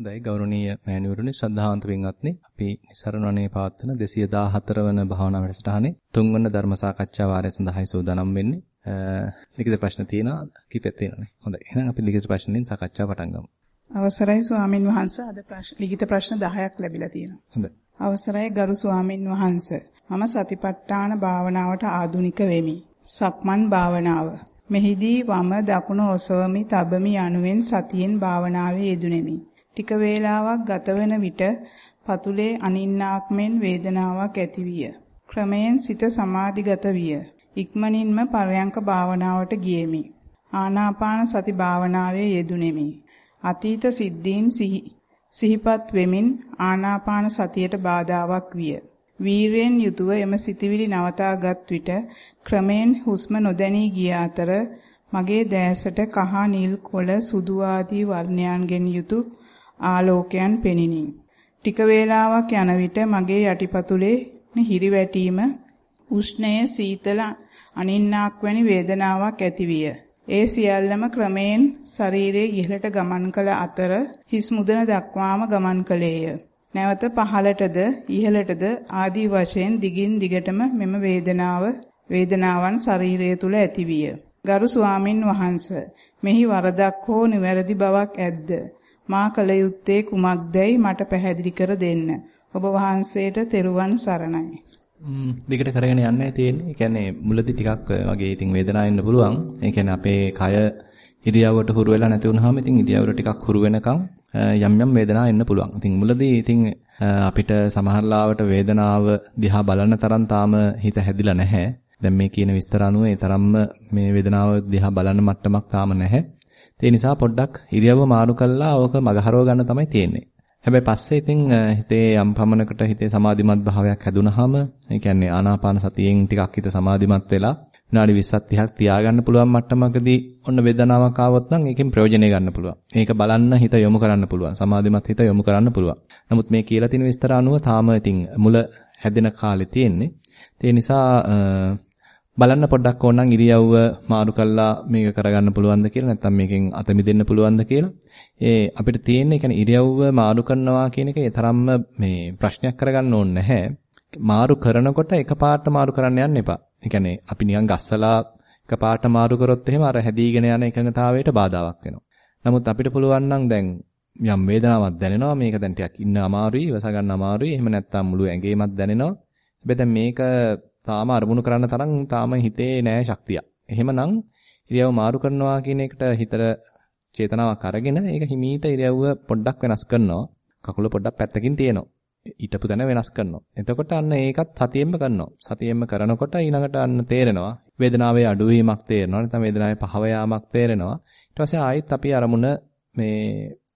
හොඳයි ගෞරවනීය මෑණිවරුනි ශ්‍රද්ධාවන්ත පින්වත්නි අපි නිසරණණේ පවත්වන 214 වන භාවනා වැඩසටහනේ තුන්වන ධර්ම සාකච්ඡා වාරය සඳහායි සූදානම් වෙන්නේ. ලිඛිත ප්‍රශ්න තියෙනවා කිපෙත් තියෙනවානේ. හොඳයි. එහෙනම් අපි ලිඛිත ප්‍රශ්නෙන් සාකච්ඡාව පටන් ගමු. අවසරයි ස්වාමින් වහන්සේ අද ප්‍රශ්න ලිඛිත ප්‍රශ්න 10ක් ලැබිලා තියෙනවා. හොඳයි. අවසරයි ගරු ස්වාමින් වහන්සේ. මම සතිපට්ඨාන භාවනාවට ආධුනික වෙමි. සක්මන් භාවනාව. මෙහිදී වම දකුණ ඔසවමි තබමි යනුවෙන් සතියෙන් භාවනාවේ යෙදුණෙමි. ටික වේලාවක් ගතවන විට පතුලේ අනින්නාක් මෙන් වේදනාවක් ඇතිවිය. ක්‍රමයෙන් සිත සමාධිගත විය. ඉක්මනින්ම පරයන්ක භාවනාවට ගියෙමි. ආනාපාන සති භාවනාවේ යෙදුණෙමි. අතීත සිද්ධීන් සිහිපත් වෙමින් ආනාපාන සතියට බාධාවක් විය. වීරයෙන් යුතුව එම සිතිවිලි නවතාගත් විට ක්‍රමෙන් හුස්ම නොදැනී ගිය අතර මගේ දැසට කහ නිල් කොළ සුදු ආදී වර්ණයන්ගෙන් යුතු ආලෝකයන් පෙනිනි. ටික වේලාවක් යන විට මගේ යටිපතුලේ හිරිවැටීම උෂ්ණය සීතල අනින්නාක් වැනි වේදනාවක් ඇතිවිය. ඒ සියල්ලම ක්‍රමයෙන් ශරීරයේ ඉහළට ගමන් කළ අතර හිස් මුදන දක්වාම ගමන් කළේය. නැවත පහළටද ඉහළටද ආදී වශයෙන් දිගින් දිගටම මෙම වේදනාව වේදනාවන් ශරීරය තුල ඇතිවිය. ගරු ස්වාමින් වහන්සේ මෙහි වරදක් හෝ නිවැරදි බවක් ඇද්ද? මා කල යුත්තේ කුමක්දයි මට පැහැදිලි කර දෙන්න. ඔබ වහන්සේට තෙරුවන් සරණයි. ම්ම් දිගට කරගෙන යන්නයි තියෙන්නේ. ඒ කියන්නේ මුලදී ටිකක් වගේ ඉතින් වේදනාවක් එන්න පුළුවන්. ඒ කියන්නේ අපේ කය ඉරියව්වට හුරු වෙලා නැති වුනහම ඉතින් ඉරියව්වට ටිකක් හුරු වෙනකම් යම් යම් වේදනා එන්න පුළුවන්. ඉතින් මුලදී ඉතින් අපිට සමහරලාවට වේදනාව දිහා බලන තරම් තාම හිත හැදිලා නැහැ. දැන් මේ කියන විස්තර අනුව ඒ තරම්ම මේ වේදනාව දිහා බලන මට්ටමක් තාම නැහැ. ඒ නිසා පොඩ්ඩක් ඉරියව්ව මාරු කළා ඕක මගහරව ගන්න තමයි තියෙන්නේ. හැබැයි පස්සේ ඉතින් හිතේ යම් පමණකට හිතේ සමාධිමත් භාවයක් හැදුනහම ඒ කියන්නේ ආනාපාන සතියෙන් ටිකක් හිත සමාධිමත් වෙලා විනාඩි 20ක් 30ක් තියාගන්න පුළුවන් මට්ටමකදී ඔන්න වේදනාවක් ආවොත් නම් ඒකෙන් ප්‍රයෝජනෙ ගන්න පුළුවන්. මේක බලන්න හිත යොමු කරන්න පුළුවන්. සමාධිමත් හිත යොමු කරන්න පුළුවන්. නමුත් මේ කියලා තියෙන විස්තර අනුව තාම ඉතින් මුල හැදෙන කාලේ තියෙන්නේ. ඒ නිසා බලන්න පොඩ්ඩක් ඕනනම් ඉරියව්ව මාරු කළා මේක කරගන්න පුළුවන්ද කියලා නැත්නම් මේකෙන් අත මිදෙන්න පුළුවන්ද කියලා. ඒ අපිට තියෙන්නේ කියන්නේ ඉරියව්ව මාරු කරනවා කියන එක ඒ තරම්ම මේ ප්‍රශ්නයක් කරගන්න ඕනේ නැහැ. මාරු කරනකොට එකපාරට මාරු කරන්න යන්න එපා. ඒ කියන්නේ අපි නිකන් ගස්සලා එකපාරට මාරු කරොත් එහෙම අර හැදීගෙන යන එකඟතාවයට බාධාවක් වෙනවා. නමුත් අපිට පුළුවන් නම් දැන් යම් වේදනාවක් දැනෙනවා මේක දැන් ටිකක් ඉන්න අමාරුයි ඉවස ගන්න අමාරුයි එහෙම නැත්නම් මුළු ඇඟේමත් දැනෙනවා හැබැයි දැන් මේක තාම අරමුණු කරන්න තරම් තාම හිතේ නෑ ශක්තිය. එහෙමනම් ඉරියව් මාරු කරනවා කියන එකට හිතට චේතනාවක් අරගෙන ඒක හිමීට ඉරියව්ව පොඩ්ඩක් වෙනස් කරනවා. කකුල පොඩ්ඩක් පැත්තකින් තියෙනවා. ඊටපු තැන වෙනස් කරනවා. එතකොට අන්න ඒකත් සතියෙන්ම කරනවා. සතියෙන්ම කරනකොට ඊළඟට අන්න තේරෙනවා. වේදනාවේ අඩුවීමක් තේරෙනවා. නැත්නම් වේදනාවේ පහව යාමක් තේරෙනවා. ඊට පස්සේ ආයෙත් අපි අරමුණ මේ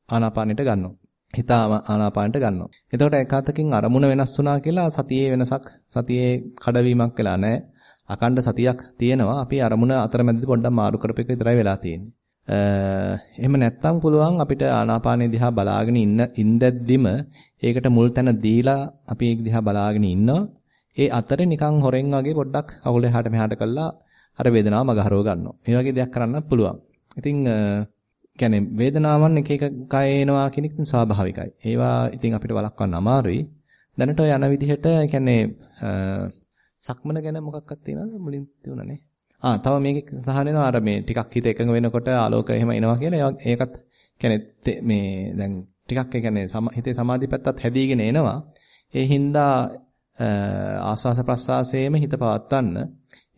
ආනාපානෙට ගන්නවා. හිත ආනාපානට ගන්නවා. එතකොට එකwidehatකින් අරමුණ වෙනස් වුණා කියලා සතියේ වෙනසක් සතියේ කඩවීමක් වෙලා නැහැ. අකණ්ඩ සතියක් තියෙනවා. අපි අරමුණ අතරමැදදී පොඩ්ඩක් මාරු කරපෙක විතරයි වෙලා තියෙන්නේ. එහෙම නැත්තම් පුළුවන් අපිට ආනාපානෙ දිහා බලාගෙන ඉන්න ඉඳද්දිම ඒකට මුල් තැන දීලා අපි ඒක දිහා බලාගෙන ඉන්නවා. ඒ අතරේ නිකන් හොරෙන් වගේ පොඩ්ඩක් කකුල එහාට මෙහාට කළා අර වේදනාව මගහරව ගන්නවා. මේ වගේ දෙයක් කරන්න පුළුවන්. ඉතින් කියන්නේ වේදනාවන් එක එක කය එනවා කියන එක ස්වාභාවිකයි. ඒවා ඉතින් අපිට වළක්වන්න අමාරුයි. දැනට ඔය යන විදිහට කියන්නේ සක්මන ගැන මොකක්වත් තියෙනවද මුලින් තියුණානේ. ආ තව මේක සහන වෙනවා අර මේ ටිකක් හිත එකඟ වෙනකොට ආලෝක එහෙම එනවා කියලා ඒකත් කියන්නේ මේ දැන් ටිකක් ඒ කියන්නේ හිතේ සමාධි පැත්තත් හැදීගෙන එනවා. ඒ හින්දා ආස්වාස ප්‍රස්වාසයේම හිත පවත්වන්න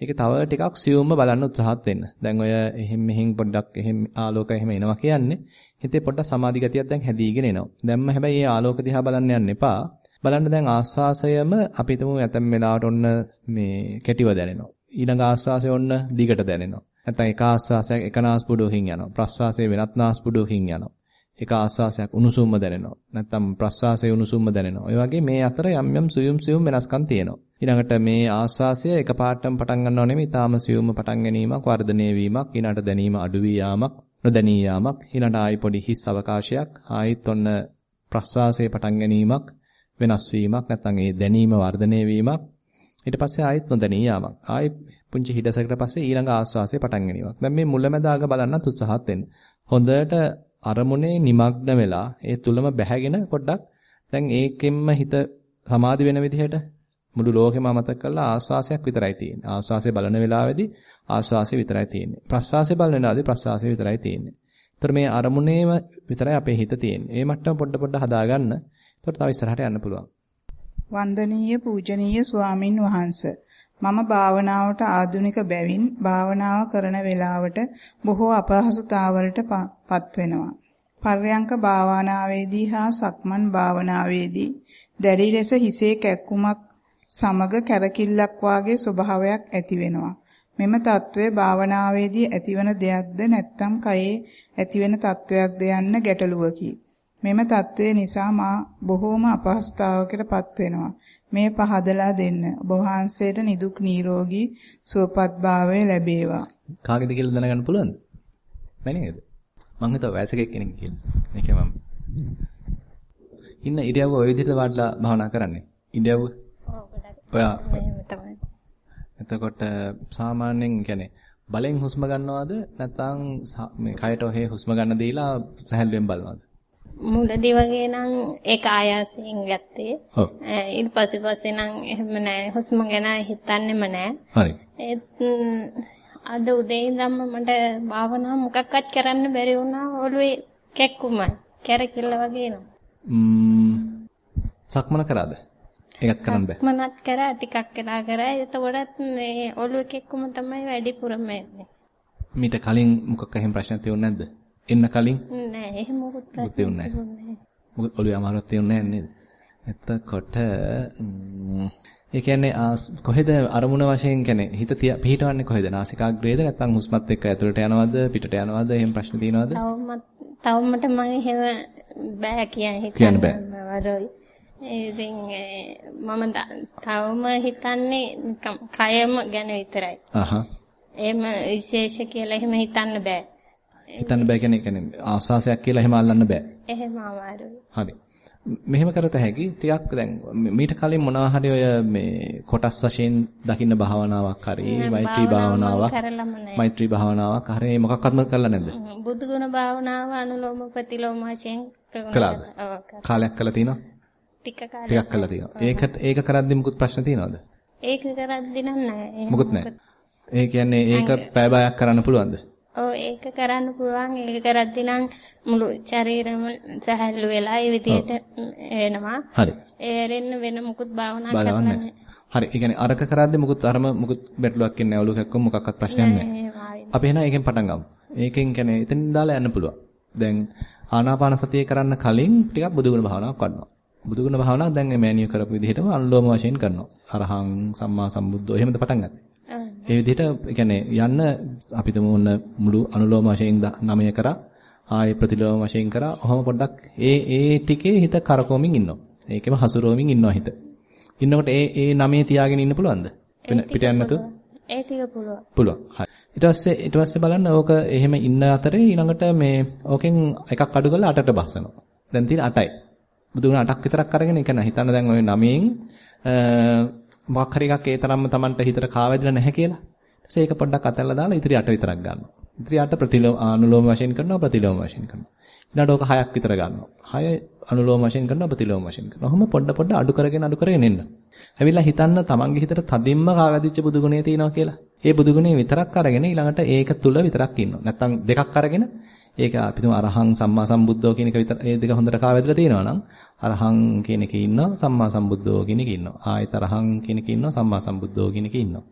ඒක තව ටිකක් සියුම්ව බලන්න උත්සාහත් වෙන්න. දැන් ඔය එහෙම් මෙහෙන් පොඩ්ඩක් එහෙම් ආලෝක එහෙම එනවා කියන්නේ හිතේ පොඩ්ඩක් සමාධි ගතියක් දැන් හැදීගෙන එනවා. දැන්ම හැබැයි මේ ආලෝක දිහා බලන්න යන්න එපා. බලන්න දැන් ආස්වාසයම අපි හිතමු ඇතැම් වෙලාවට ඔන්න මේ කැටිව දැනෙනවා. ඊළඟ ආස්වාසය ඔන්න දිගට දැනෙනවා. නැත්නම් එක ආස්වාසයක් එක නාස්පුඩුවකින් යනවා. ප්‍රස්වාසයේ වෙනත් නාස්පුඩුවකින් යනවා. එක ආස්වාසයක් උණුසුම්ම දැනෙනවා. නැත්නම් ප්‍රස්වාසයේ උණුසුම්ම දැනෙනවා. ඔය වගේ මේ අතර යම් යම් සුයුම් සුයුම් වෙනස්කම් තියෙනවා. ඊළඟට මේ ආස්වාසය එකපාරටම පටන් ගන්නව නෙමෙයි තාම සියුම්ම පටන් ගැනීමක් වර්ධනය වීමක් ඊළඟට දැනීම අඩු වී යාමක් නොදැනී යාමක් ඊළඟට ආයි පොඩි හිස් අවකාශයක් ආයිත් ඔන්න ප්‍රස්වාසයේ පටන් ගැනීමක් වෙනස් වීමක් නැත්නම් ඒ දැනීම වර්ධනය වීමක් ඊට පස්සේ ආයිත් නොදැනී යාමක් ආයි පුංචි හිඩසකට පස්සේ ඊළඟ ආස්වාසයේ පටන් ගැනීමක් දැන් මේ මුලැමැදාග බලන්නත් උත්සාහත් වෙන්න හොඳට අරමුණේ নিমগ্ন වෙලා ඒ තුලම බැහැගෙන පොඩ්ඩක් දැන් ඒකෙන්ම හිත සමාධි වෙන විදිහට මුළු ලෝකෙම අමතක කරලා ආස්වාසයක් විතරයි තියෙන්නේ. ආස්වාසය බලන වෙලාවේදී ආස්වාසය විතරයි තියෙන්නේ. ප්‍රස්වාසය බලන වෙලාවේදී ප්‍රස්වාසය විතරයි තියෙන්නේ. ඒතර මේ අරමුණේම විතරයි අපේ හිත තියෙන්නේ. මේ මට්ටම පොඩ පොඩ හදාගන්න. ඒතර තව ඉස්සරහට යන්න පුළුවන්. වන්දනීය පූජනීය ස්වාමින් වහන්සේ මම භාවනාවට ආධුනික බැවින් භාවනාව කරන වේලාවට බොහෝ අපහසුතාවලට පත් වෙනවා. පර්යංක භාවනාවේදී හා සක්මන් භාවනාවේදී දැඩි ලෙස හිසේ කැක්කුමක් සමග කැරකිල්ලක් වාගේ ස්වභාවයක් ඇති වෙනවා. මෙම తත්වය භාවනාවේදී ඇතිවන දෙයක්ද නැත්නම් කයේ ඇතිවන తත්වයක්ද යන්න ගැටලුවකි. මෙම తත්වය නිසා මා බොහෝම අපහසුතාවකටපත් වෙනවා. මේ පහදලා දෙන්න. ඔබ වහන්සේට නිදුක් නිරෝගී සුවපත්භාවය ලැබේවා. කාගෙද කියලා දැනගන්න පුළුවන්ද? මැනේද? මං හිතුවා වයසක කෙනෙක් කියලා. මේක මම. ඉන්න ඉරියව්ව ඔය විදිහට වඩලා භාවනා කරන්නේ. ඉරියව්ව ඔයා. එතකොට සාමාන්‍යයෙන් කියන්නේ බලෙන් හුස්ම ගන්නවද නැත්නම් මේ කයට ඔහේ හුස්ම ගන්න දීලා සහැල්ලුවෙන් බලනවද? මුලදී වගේ නම් ඒක ආයාසයෙන් ගත්තේ. ඊට පස්සේ පස්සේ නම් එහෙම නෑ හුස්ම ගැන හිතන්නෙම නෑ. හරි. ඒත් අද උදේ ඉඳන්ම මට භාවනාව මොකක්වත් කරන්න බැරි වුණා ඔළුවේ කැක්කුමයි. කැරකිල්ල වගේ නෝ. සක්මන කරාද? ඒකත් කරන්න බෑ. සක්මනත් කරා ටිකක් වෙලා කරා. එතකොටත් මේ ඔළුවේ කැක්කුම තමයි වැඩිපුරම එන්නේ. මීට කලින් මොකක් එහෙම ප්‍රශ්නයක් තියුනේ නැද්ද? එන්න කලින්? නෑ එහෙම මොකුත් ප්‍රශ්නයක් තියුනේ නෑ. මොකද ඔළුවේ අමාරුවක් තියුනේ නෑ නේද? එතකොට ඒ කියන්නේ කොහෙද අරමුණ වශයෙන් කියන්නේ හිත පිහිටවන්නේ කොහෙද? නාසිකාග්‍රේද නැත්නම් හුස්මත් එක්ක ඇතුළට යනවද පිටට යනවද? එහෙම ප්‍රශ්න තියෙනවද? තවමත් තවමට මම එහෙම බෑ කියන හිතන්න බෑ. ඉතින් මම තවම හිතන්නේ කයම ගැන විතරයි. අහහ. එහෙම විශේෂ කියලා එහෙම හිතන්න බෑ. හිතන්න බෑ කියන්නේ ආස්වාසයක් කියලා එහෙම අල්ලන්න බෑ. එහෙම අමාරුයි. හරි. මෙහෙම කරත හැකි ටිකක් දැන් මීට කලින් මොනවා හරි ඔය මේ කොටස් වශයෙන් දකින්න භාවනාවක් හරි මෛත්‍රී භාවනාවක් මෛත්‍රී භාවනාවක් හරි මොකක්වත්ම කරලා නැද්ද බුදුගුණ භාවනාව අනුලෝම ප්‍රතිලෝම වශයෙන් කළාද කාලයක් කළා තියෙනවා ටික කාලයක් ටිකක් කළා තියෙනවා ඒකට ඒක කරද්දි මුකුත් ප්‍රශ්න තියෙනවද ඒක කරද්දි නම් නැහැ මුකුත් නැහැ ඒ කියන්නේ ඒක පැය භාගයක් කරන්න පුළුවන්ද ඔව් ඒක කරන්න පුළුවන්. ඒක කරද්දී නම් මුළු ශරීරෙම සැහැල්ලු වෙලා ඒ විදිහට එනවා. හරි. ඒරෙන්න වෙන මුකුත් භාවනා කරන්න හරි. ඒ කියන්නේ අරක කරද්දී මුකුත් අරම මුකුත් බැටළුවක් ඉන්නේ ඔලුව කැක්කම මොකක්වත් ප්‍රශ්නයක් නැහැ. අපි එහෙනම් ඒකෙන් පටන් ගමු. ඒකෙන් කියන්නේ එතනින් දාලා යන්න පුළුවන්. දැන් ආනාපාන සතිය කරන්න කලින් ටිකක් බුදුගුණ භාවනාවක් කරනවා. බුදුගුණ භාවනාව දැන් මේ මෑණිය කරපු විදිහටම අනුලෝම වශයෙන් කරනවා. අරහං සම්මා සම්බුද්ධෝ එහෙමද පටන් ගත්තේ. ඒ විදිහට කියන්නේ යන්න අපිට මොන මුළු අනුලෝම වශයෙන් 9 කරා ආයේ ප්‍රතිලෝම වශයෙන් කරා. ඔහොම පොඩ්ඩක් ඒ ඒ ටිකේ හිත කරකවමින් ඉන්නවා. ඒකෙම හසුරුවමින් ඉන්නවා හිත. ඉන්නකොට ඒ ඒ 9 තියාගෙන ඉන්න පුළුවන්ද? පිට යන්න නැතුව? ඒ ටික පුළුවන්. පුළුවන්. හරි. ඊට පස්සේ ඊට පස්සේ බලන්න ඕක එහෙම ඉන්න අතරේ ඊළඟට මේ ඕකෙන් එකක් අඩු කරලා 8ට බස්සනවා. දැන් තියෙන 8යි. බුදුගුණ 8ක් විතරක් අරගෙන ඒක හිතන්න දැන් ওই 9න් මොකක් හරි එකක් ඒ තරම්ම Tamanට හිතට කාවැදිලා නැහැ කියලා. ඊටසේ ඒක පොඩ්ඩක් අතල්ලා දාලා ඉතිරි 8 විතරක් ගන්නවා. ඉතිරි 8 ප්‍රතිලෝම අනුලෝම වශයෙන් කරනවා ප්‍රතිලෝම වශයෙන් කරනවා. ඊළඟට ඕක 6ක් විතර ගන්නවා. 6 අනුලෝම වශයෙන් කරනවා ප්‍රතිලෝම වශයෙන් කරනවා. ඔහොම පොඩ පොඩ අඩු කරගෙන අඩු කරගෙන එන්න. ඇවිල්ලා හිතන්න Tamanගේ හිතට තදින්ම කාවැදිච්ච බුදුගුණේ තියෙනවා කියලා. ඒ බුදුගුණේ විතරක් අරගෙන ඊළඟට ඒක තුල විතරක් ඉන්නවා. නැත්තම් දෙකක් අරගෙන ඒක අපි තුමු අරහං සම්මා සම්බුද්ධෝ කියන එක විතර ඒ දෙක හොඳට කාවැදලා තියෙනවා නම් අරහං කියන එකේ ඉන්නවා සම්මා සම්බුද්ධෝ කියන එකේ ඉන්නවා. ආයෙත් අරහං කියන එකේ ඉන්නවා සම්මා සම්බුද්ධෝ කියන එකේ ඉන්නවා.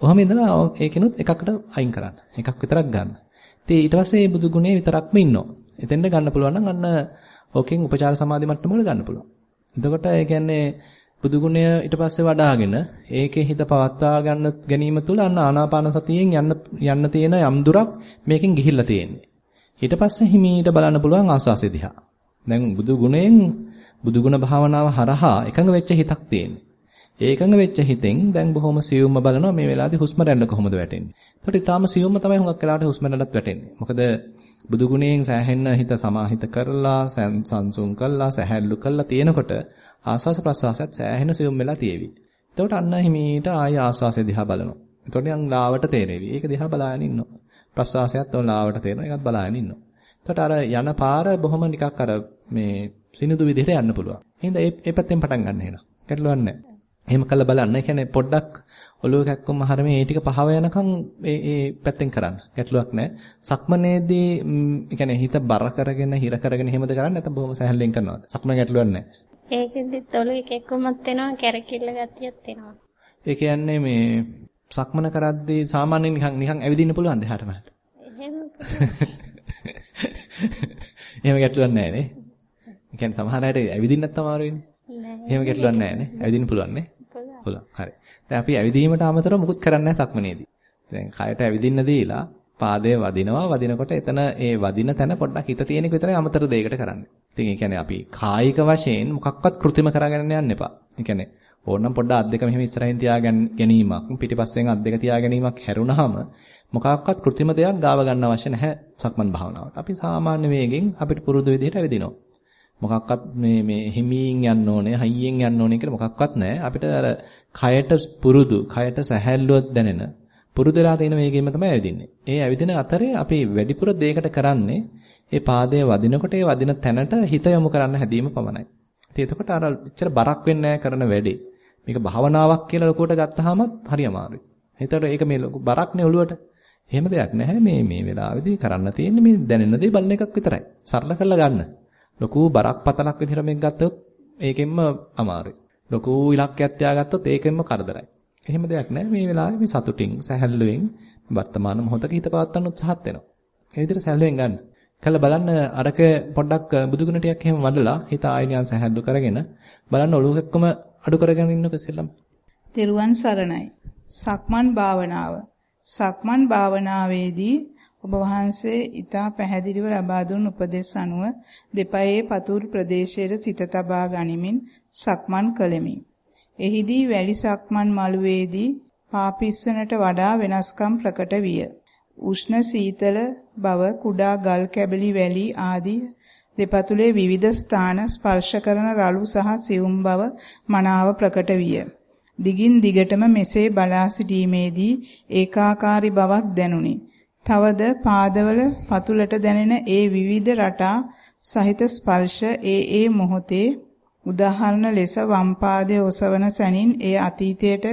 ඔහොම ඉඳලා ඒකිනුත් එකකට අයින් කරන්න. එකක් විතරක් ගන්න. ඉතින් ඊට පස්සේ මේ බුදු ගුණේ විතරක්ම ඉන්නවා. එතෙන්ද ගන්න පුළුවන් නම් අන්න ඕකෙන් උපචාර සමාධි මට්ටමකට ගන්න පුළුවන්. එතකොට ඒ කියන්නේ බුදු ගුණය ඊට පස්සේ වඩ아가ගෙන ඒකේ හිත පවත්වා ගන්න ගැනීම තුළ අන්න ආනාපාන සතියෙන් යන්න යන්න තියෙන යම් දුරක් මේකෙන් ගිහිල්ලා තියෙන්නේ. ඊට පස්සේ හිමීට බලන්න පුළුවන් ආස්වාසය දිහා. දැන් බුදු ගුණයෙන් බුදු ගුණ භාවනාව හරහා එකඟ වෙච්ච හිතක් තියෙන්නේ. ඒ එකඟ වෙච්ච හිතෙන් දැන් බොහොම සියුම්ම බලනවා මේ වෙලාවේදී හුස්ම රැල්ල කොහොමද වැටෙන්නේ. ඒකට ඊටාම සියුම්ම තමයි හුඟක් වෙලාවට හුස්ම රැල්ලත් වැටෙන්නේ. මොකද බුදු ගුණයෙන් සෑහෙන්න හිත සමාහිත කරලා සංසුන් කරලා සැහැල්ලු කරලා තියෙනකොට ආස්වාස ප්‍රස්වාසයත් සෑහෙන සියුම් වෙලා තියෙවි. එතකොට අන්න හිමීට ආය ආස්වාසය දිහා බලනවා. එතකොට යම් ලාවට තේරෙවි. ඒක දිහා බලාගෙන ඉන්නවා. ප්‍රස්වාසයත් ඔය ලාවට තේරෙනවා. ඒකත් බලාගෙන ඉන්නවා. එතකොට අර යන පාර බොහොම නිකක් අර මේ සිනිඳු විදිහට යන්න පුළුවන්. එහෙනම් ඒ පැත්තෙන් පටන් ගන්න එහෙනම්. ගැටලුවක් නැහැ. එහෙම කළා බලන්න. ඒ කියන්නේ පොඩ්ඩක් ඔළුව කැක්කම හරමේ ඒ ටික පහව යනකම් ඒ ඒ පැත්තෙන් කරන්න. ගැටලුවක් නැහැ. සක්මනේදී ඒ කියන්නේ හිත බර කරගෙන හිර කරගෙන එහෙමද කරන්නේ නැත්නම් බොහොම සැහැල්ලුවෙන් කරනවද? සක්මන ගැටලුවක් නැහැ. ඒකෙදිත් ඔළුවේ කැක්කුමක් වෙනවා කැරකිල්ල ගතියක් වෙනවා. ඒ කියන්නේ මේ සක්මන කරද්දී සාමාන්‍යයෙන් නිකන් නිකන් ඇවිදින්න පුළුවන් දෙහාට මහට. එහෙම ගැටලුවක් නැහැ නේ. ඒ කියන්නේ සමහර අයට ඇවිදින්නත් අමාරුයිනේ. එහෙම ගැටලුවක් නැහැ නේ. ඇවිදින්න පුළුවන් නේ. පුළුවන්. හරි. දැන් අපි ඇවිදීමට අමතරව මුකුත් කරන්නේ නැහැ සක්මනේදී. දැන් කයට ඇවිදින්න දීලා පාදයේ වදිනවා වදිනකොට එතන ඒ වදින තැන පොඩ්ඩක් හිත තියෙන එක විතරයි අමතර දෙයකට කරන්නේ. ඉතින් ඒ කියන්නේ අපි කායික වශයෙන් මොකක්වත් કૃත්‍රිම කරගෙන යන්න එපා. ඒ කියන්නේ ඕනනම් පොඩ්ඩක් අත් දෙක මෙහෙම ඉස්සරහින් තියාගෙන ගැනීමක් පිටිපස්සෙන් අත් දෙක තියා ගැනීමක් හැරුණාම මොකක්වත් કૃත්‍රිම දෙයක් ගාව ගන්න අවශ්‍ය නැහැ සක්මන් භාවනාවට. අපි සාමාන්‍ය වේගෙන් අපිට පුරුදු විදිහට ඇවිදිනවා. මොකක්වත් මේ මේ හිමින් යන්න ඕනේ, හයියෙන් යන්න ඕනේ කියලා මොකක්වත් නැහැ. අපිට අර කයට පුරුදු, කයට සැහැල්ලුවක් දැනෙන පුරුදු වෙලා තියෙන වේගෙම තමයි ඇවිදින්නේ. ඒ ඇවිදින අතරේ අපි වැඩිපුර දෙයකට කරන්නේ ඒ පාදයේ වදිනකොට ඒ වදින තැනට හිත යොමු කරන්න හැදීම පමණයි. ඉතින් එතකොට අර එච්චර බරක් වෙන්නේ කරන වැඩේ. මේක භාවනාවක් කියලා ලොකුවට ගත්තාම හරි අමාරුයි. හිතට ඒක මේ ලොකු බරක්නේ ඔළුවට. එහෙම දෙයක් නැහැ මේ මේ වෙලාවේදී කරන්න තියෙන්නේ මේ දැනෙන දේ බලන එකක් විතරයි. සරල කරලා ගන්න. ලොකු බරක් පතලක් විදිහට මේක ගත්තොත් ඒකෙන්ම අමාරුයි. ලොකු ඉලක්කයක් තියාගත්තොත් ඒකෙන්ම කරදරයි. එහෙම දෙයක් නැහැ. මේ වෙලාවේ මේ සතුටින් සැහැල්ලුවෙන් වර්තමාන මොහොතක හිත පවත්වන්න උත්සාහත් වෙනවා. ඒ විදිහට සැහැල්ලුවෙන් ගන්න. කළ බලන්න අරක පොඩ්ඩක් බුදුගුණ ටිකක් එහෙම වඩලා හිත ආයනියන් සැහැල්ලු කරගෙන බලන්න ඔළුව එක්කම අඩු කරගෙන ඉන්නක ඉස්සෙල්ලම. තෙරුවන් සරණයි. සක්මන් භාවනාව. සක්මන් භාවනාවේදී ඔබ වහන්සේ ඊතා පැහැදිලිව ලබා දුන් උපදෙස් අනුව දෙපයේ පතුල් ප්‍රදේශයේ සිත තබා ගනිමින් සක්මන් කළෙමි. එහිදී වැලි සක්මන් මළුවේදී පාපිස්සනට වඩා වෙනස්කම් ප්‍රකට විය. උෂ්ණ සීතල බව කුඩා ගල් කැබලි වැලි ආදී දෙපතුලේ විවිධ ස්ථාන ස්පර්ශ කරන රළු සහ සියුම් බව මනාව ප්‍රකට විය. දිගින් දිගටම මෙසේ බලා සිටීමේදී ඒකාකාරී බවක් දැනුනි. තවද පාදවල පතුලට දැනෙන ඒ විවිධ රටා සහිත ස්පර්ශ ඒ ඒ මොහොතේ උදාහරණ ලෙස වම් පාදයේ ඔසවන සැනින් ඒ අතීතයට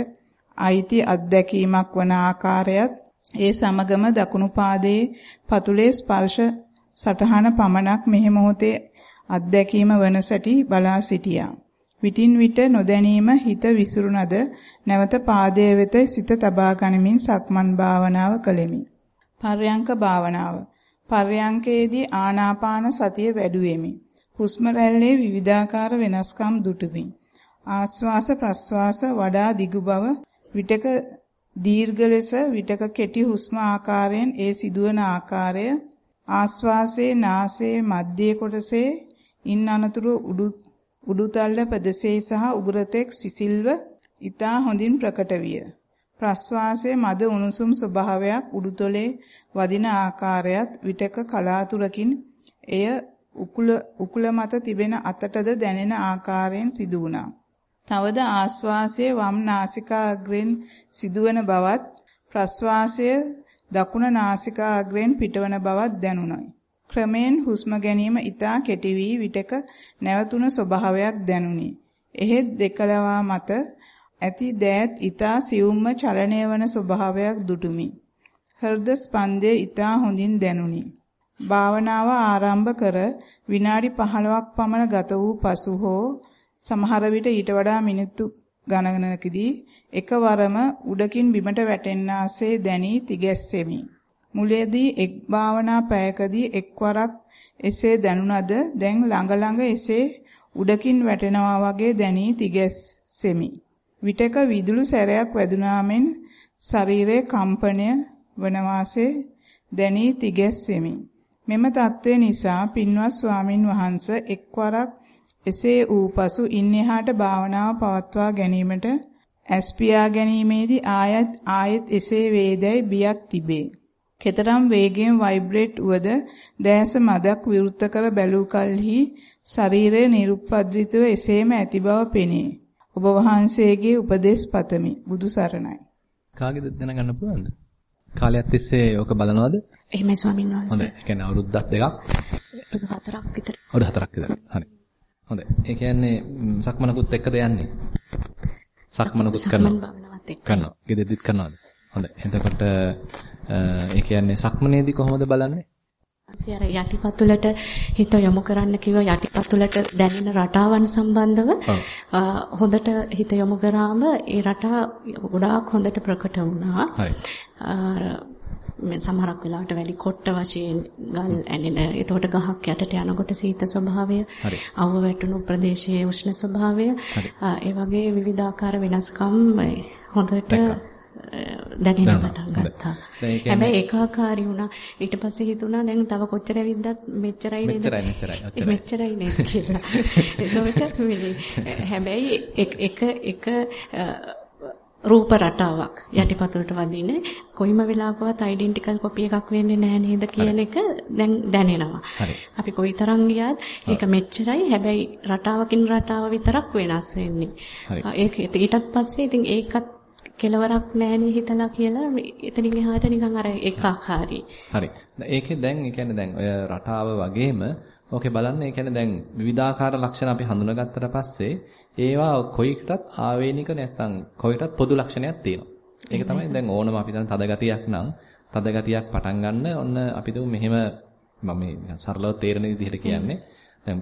අයිති අත්දැකීමක් වන ආකාරයත් ඒ සමගම දකුණු පාදයේ පතුලේ ස්පර්ශ සටහන පමණක් මෙහි මොහොතේ අත්දැකීම වන සැටි බලා සිටියා. විටින් විට නොදැනීම හිත විසිරුණද නැවත පාදයේ වෙත සිත තබා ගනිමින් සක්මන් භාවනාව කළෙමි. පර්යංක භාවනාව. පර්යංකයේදී ආනාපාන සතිය වැඩුවෙමි. හුස්ම රැල්ලේ විවිධාකාර වෙනස්කම් දුටුමි. ආස්වාස ප්‍රස්වාස වඩා දිගු බව විටක දීර්ඝ ලෙස විටක කෙටි හුස්ම ආකාරයෙන් ඒ සිදුවන ආකාරය ආස්වාසයේ නාසයේ මධ්‍ය කොටසේ ඉන් අනතුරු උඩු උඩුතල්ල ප්‍රදේශයේ සහ උගුරතෙක් සිසිල්ව ඊතා හොඳින් ප්‍රකට විය. ප්‍රස්වාසයේ මද උණුසුම් ස්වභාවයක් උඩුතොලේ වදින ආකාරයත් විටක කලාතුරකින් එය උකුල උකුල මත තිබෙන අතටද දැනෙන ආකාරයෙන් සිදු වුණා. තවද ආස්වාසයේ වම් නාසිකාග්‍රෙන් සිදුවන බවත් ප්‍රස්වාසය දකුණ නාසිකාග්‍රෙන් පිටවන බවක් දැනුණයි. ක්‍රමෙන් හුස්ම ගැනීම ඊටා කෙටි වී විටක නැවතුන ස්වභාවයක් දැනුනි. එහෙත් දෙකලවා මත ඇති දෑත් ඊටා සියුම්ම චලනය වන ස්වභාවයක් දුටුමි. හෘද ස්පන්දය ඊටා හොඳින් දැනුනි. භාවනාව ආරම්භ කර විනාඩි 15ක් පමණ ගත වූ පසු හෝ සමහර විට ඊට වඩා මිනිත්තු ගණනකදී එකවරම උඩකින් බිමට වැටෙන්නාසේ දැනී තිගැස්සෙමි. මුලදී එක් භාවනා පැයකදී එක්වරක් එසේ දැනුණද දැන් ළඟ ළඟ එසේ උඩකින් වැටෙනවා වගේ දැනී තිගැස්සෙමි. විටක විදුලි සැරයක් වැදුනාමෙන් ශරීරයේ කම්පනය වන වාසේ දැනී තිගැස්සෙමි. මෙම తත්වය නිසා පින්වත් ස්වාමින් වහන්සේ එක්වරක් එසේ වූ පසු ඉන්නහාට භාවනාව පවත්වා ගැනීමට ඇස්පියා ගැනීමේදී ආයත් ආයත් එසේ වේදයි බියක් තිබේ. කෙතරම් වේගයෙන් ভাইබ්‍රේට් වුවද දැස මදක් විවෘත කර බැලූ කලෙහි ශරීරය නිරුපද්‍රිතව එසේම ඇති බව පෙනේ. ඔබ වහන්සේගේ උපදේශ පතමි. බුදු සරණයි. කාගේද දැනගන්න පුළුවන්ද? කාලයක් තිස්සේ ඕක බලනවද? එහෙමයි ස්වාමීන් වහන්සේ. හොඳයි. ඒ කියන්නේ අවුරුද්දක් දෙකක් අවුරුදු හතරක් විතර. අවුරුදු හතරක් විතර. හරි. හොඳයි. ඒ කියන්නේ සක්මනකුත් එක්කද යන්නේ? සක්මනකුත් සක්මන් කරනවා. කරනවා. ගෙදෙද්දිත් කරනවද? හොඳයි. එතකොට ඒ කියන්නේ සක්මනේදී කොහොමද බලන්නේ? අර යටිපතුලට හිත යොමු කරන්න කිව්ව යටිපතුලට දැනෙන රටාවන් සම්බන්ධව හොඳට හිත යොමු කරාම ඒ රටා ගොඩාක් හොඳට ප්‍රකට වුණා. සමහරක් වෙලාවට වැලි කොට්ට වශයෙන් ගල් ඇනෙන එතකොට ගහක් යටට යනකොට සීත ස්වභාවය. අවුව වැටුණු ප්‍රදේශයේ උෂ්ණ ස්වභාවය ඒ වගේ විවිධාකාර වෙනස්කම් හොඳට දැනෙන්න. පටන්. ගත්තා. හැබැයි ඒකාකාරී වුණා. ඊට පස්සේ හිතුණා දැන් තව කොච්චර ඇවිද්දත් මෙච්චරයි නේද? මෙච්චරයි, මෙච්චරයි. මෙච්චරයි නේද කියලා. එතකොට හැබැයි එක එක රූප රටාවක් යටිපතුලට වදින්නේ කොයිම වෙලාවකවත් ඩෙන්ටිකල් කොපි එකක් වෙන්නේ නැහැ නේද කියන එක දැන් දැනෙනවා. අපි කොයිතරම් ගියත් ඒක මෙච්චරයි හැබැයි රටාවකින් රටාව විතරක් වෙනස් වෙන්නේ. ඒක ඊටත් පස්සේ ඉතින් ඒකත් කෙලවරක් නැහෙනේ හිතලා කියලා එතනින් එහාට නිකන් අර ඒකාකාරී. හරි. ඒකේ දැන් ඒ කියන්නේ දැන් ඔය රටාව වගේම ඕකේ බලන්න ඒ කියන්නේ දැන් විවිධාකාර ලක්ෂණ අපි හඳුනාගත්තට පස්සේ ඒවා කොයිකටත් ආවේනික නැත්තම් කොයිකටත් පොදු ලක්ෂණයක් තියෙනවා. ඒක තමයි දැන් ඕනම අපි දැන් තද ගතියක් නම් තද ගතියක් පටන් ගන්න ඔන්න අපි දුමු මෙහෙම මම මේ සරලව තේරෙන විදිහට කියන්නේ. දැන්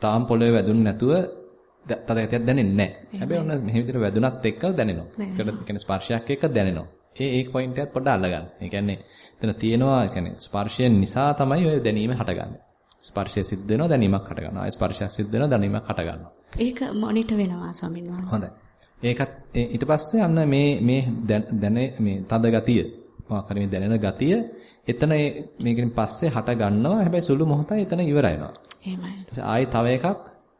තාම් පොළවේ වැදුන්නේ නැතුව තද ගතියක් දැනෙන්නේ නැහැ. හැබැයි ඔන්න මෙහෙම විදිහට වැදුනත් එක්ක දැනෙනවා. ඒකට කියන්නේ ස්පර්ශයක් එක්ක දැනෙනවා. ඒ ඒ පොයින්ට් එකත් පොඩ්ඩක් අල්ලගන්න. ඒ කියන්නේ එතන තියෙනවා ඒ කියන්නේ ස්පර්ශය නිසා තමයි ඔය දැනීම හටගන්නේ. ස්පර්ශය සිද්ධ වෙනවා දැනීමක් හටගන්නවා. ආය ස්පර්ශයක් සිද්ධ වෙනවා දැනීමක් හටගන්නවා. ඒක මොනිටර් වෙනවා ස්වාමීන් වහන්සේ. හොඳයි. ඒකත් ඊට පස්සේ අන්න මේ මේ දැන මේ තද ගතිය මොකක් හරි මේ දැනෙන ගතිය එතන මේකෙන් පස්සේ හට ගන්නවා. හැබැයි සුළු මොහොතයි එතන ඉවර වෙනවා. එහෙමයි. තව එකක්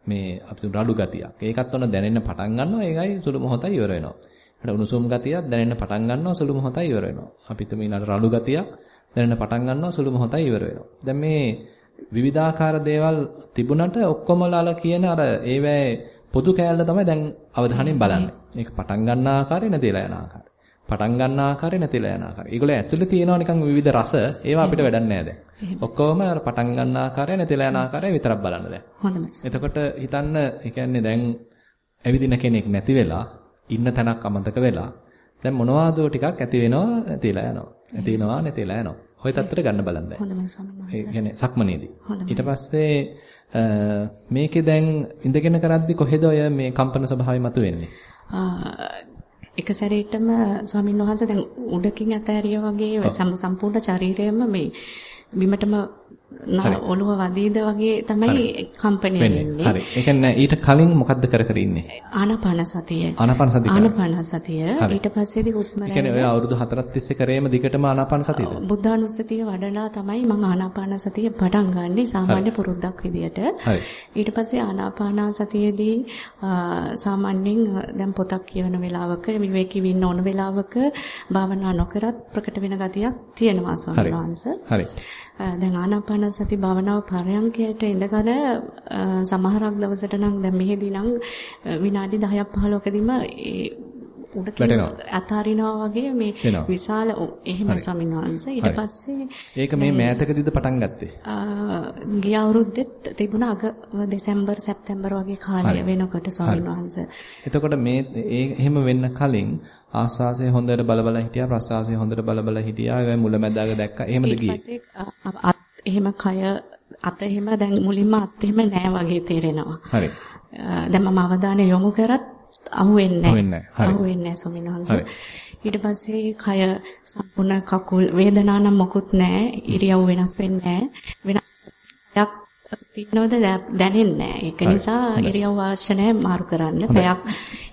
මේ අපි රළු ගතියක්. ඒකත් ඔන්න දැනෙන්න පටන් ගන්නවා. ඒකයි සුළු මොහොතයි ඉවර වෙනවා. ඊට උණුසුම් ගතියක් දැනෙන්න පටන් ගන්නවා. සුළු මොහොතයි ඉවර වෙනවා. අපි තුමු ඊළඟ රළු ගතියක් දැනෙන්න පටන් ගන්නවා. සුළු මොහොතයි ඉවර වෙනවා. දැන් මේ විවිධාකාර දේවල් තිබුණට ඔක්කොමලාල කියන අර ඒවැ පොදු කෑල්ල තමයි දැන් අවධානයෙන් බලන්නේ. ඒක පටන් ගන්න ආකාරය නැතිලා යන ආකාරය. පටන් ගන්න ආකාරය නැතිලා යන ආකාරය. ඒගොල්ලෝ ඇතුලේ තියෙනවා නිකන් විවිධ රස. ඒවා අපිට වැඩක් නැහැ දැන්. ඔක්කොම අර පටන් ගන්න ආකාරය නැතිලා යන ආකාරය විතරක් බලන්න දැන්. හොඳයි. එතකොට හිතන්න ඒ කියන්නේ දැන් ඇවිදින කෙනෙක් නැති වෙලා ඉන්න තැනක් අමතක වෙලා දැන් මොනවාදෝ ටිකක් ඇති වෙනවා නැතිලා යනවා. ඇති වෙනවා නැතිලා යනවා. හොය තත්ත්වයට ගන්න බලන්න. හොඳයි ස්වාමීන් වහන්සේ. ඒ කියන්නේ සක්මනේදී. ඊට පස්සේ මේකේ දැන් ඉඳගෙන කරද්දි කොහෙද ඔය මේ කම්පන ස්වභාවය මතුවෙන්නේ? එක සැරේටම ස්වාමීන් වහන්සේ දැන් උඩකින් ඇතෑරියා වගේ සම්- සම්පූර්ණ ශරීරයම මේ බිමටම ඔළුව වදීද වගේ තමයි කම්පණය වෙන්නේ. හරි. ඒ කියන්නේ ඊට කලින් මොකද්ද කර කර ඉන්නේ? ආනාපාන සතිය. ආනාපාන සතිය. ආනාපාන සතිය. ඊට පස්සේදී හුස්ම ඒ කියන්නේ ඔය අවුරුදු 4ක් තිස්සේ කරේම දිගටම ආනාපාන සතියද? බුද්ධානුස්සතිය වඩලා තමයි මම ආනාපාන සතිය පටන් ගන්නෙ සාමාන්‍ය පුරුද්දක් විදියට. ඊට පස්සේ ආනාපාන සතියේදී සාමාන්‍යයෙන් දැන් පොතක් කියවන වෙලාවක විවේකී වෙන්න ඕන වෙලාවක භාවනා නොකරත් ප්‍රකට වෙන ගතියක් තියෙනවා ස්වාමීන් වහන්සේ. හරි. දැන් ආනාපාන සති භාවනාව පරයන්කයට ඉඳගෙන සමහරක් දවසට නම් දැන් මෙහෙදී නම් විනාඩි 10ක් 15කදීම ඒ උඩ. අතාරිනවා වගේ මේ. විශාල එහෙම ස්වාමීන් වහන්සේ ඊට. පස්සේ ඒක මේ මෑතකදීද පටන් ගත්තේ? ගිය අවුරුද්දෙත් තිබුණා අග දෙසැම්බර් සැප්තැම්බර් වගේ කාලය වෙනකොට ස්වාමීන් වහන්සේ එතකොට මේ එහෙම වෙන්න කලින් ආස්වාසය හොඳට බල බල හිටියා ප්‍රසවාසය හොඳට බල බල හිටියා ඒ මුලැමැදාග දැක්කා එහෙමද ගියේ එහෙම කය අත එහෙම දැන් මුලින්ම අත් එහෙම නෑ වගේ තේරෙනවා. හරි දැන් මම අවධානය යොමු කරත් අහුවෙන්නේ නෑ. අහුවෙන්නේ නෑ. ඊට පස්සේ කය සම්පූර්ණ කකුල් වේදනා නම් මොකුත් නෑ. ඉරියව් වෙනස් වෙන්නේ නෑ. වෙනක් තියනවද? දැනෙන්නේ නෑ. ඒක නිසා ඉරියව් අවශ්‍ය නෑ මාරු කරන්න. පැයක්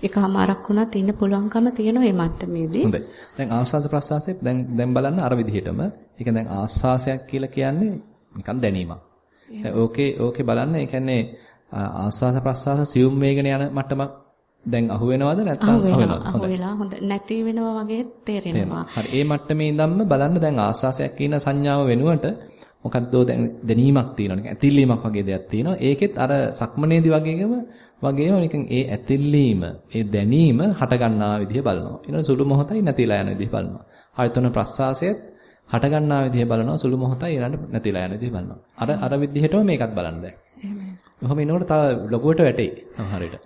එකමාරක් වුණත් ඉන්න පුළුවන්කම තියෙනවා මේ මට්ටමේදී. හොඳයි. දැන් ආස්වාස ප්‍රසවාසයේ දැන් දැන් බලන්න අර විදිහටම. ඒක දැන් ආස්වාසයක් කියලා කියන්නේ නිකන් දැනීමක්. දැන් ඕකේ ඕකේ බලන්න. ඒ කියන්නේ ආස්වාස ප්‍රසවාස සියුම් වේගන යන මට්ටමක් දැන් අහු වෙනවද නැත්නම් අහු වෙලා හොඳ. නැති වෙනවා වගේ තේරෙනවා. හරි. ඒ මට්ටමේ ඉඳන්ම බලන්න දැන් ආස්වාසයක් කියන සංඥාව වෙනුවට මොකද්දෝ දැන් දැනීමක් තියෙනවා. නිකන් ඇතිල්ලීමක් වගේ දෙයක් තියෙනවා. ඒකෙත් අර සක්මනේදී වගේම වගේම නිකන් ඒ ඇතිල්ලීම ඒ දැනීම හට ගන්නා විදිහ බලනවා. ඊළඟ සුළු මොහොතයි නැතිලා යන විදිහ බලනවා. ආයෙත් ඔන්න ප්‍රස්වාසයත් හට ගන්නා විදිහ බලනවා සුළු මොහොතයි ඊළඟට නැතිලා යන විදිහ බලනවා. අර අර විදිහටම මේකත් බලන්න දැන්. එහෙමයි. කොහොම ඉනකොට තව ලොකුවට වැටේ සමහර විට.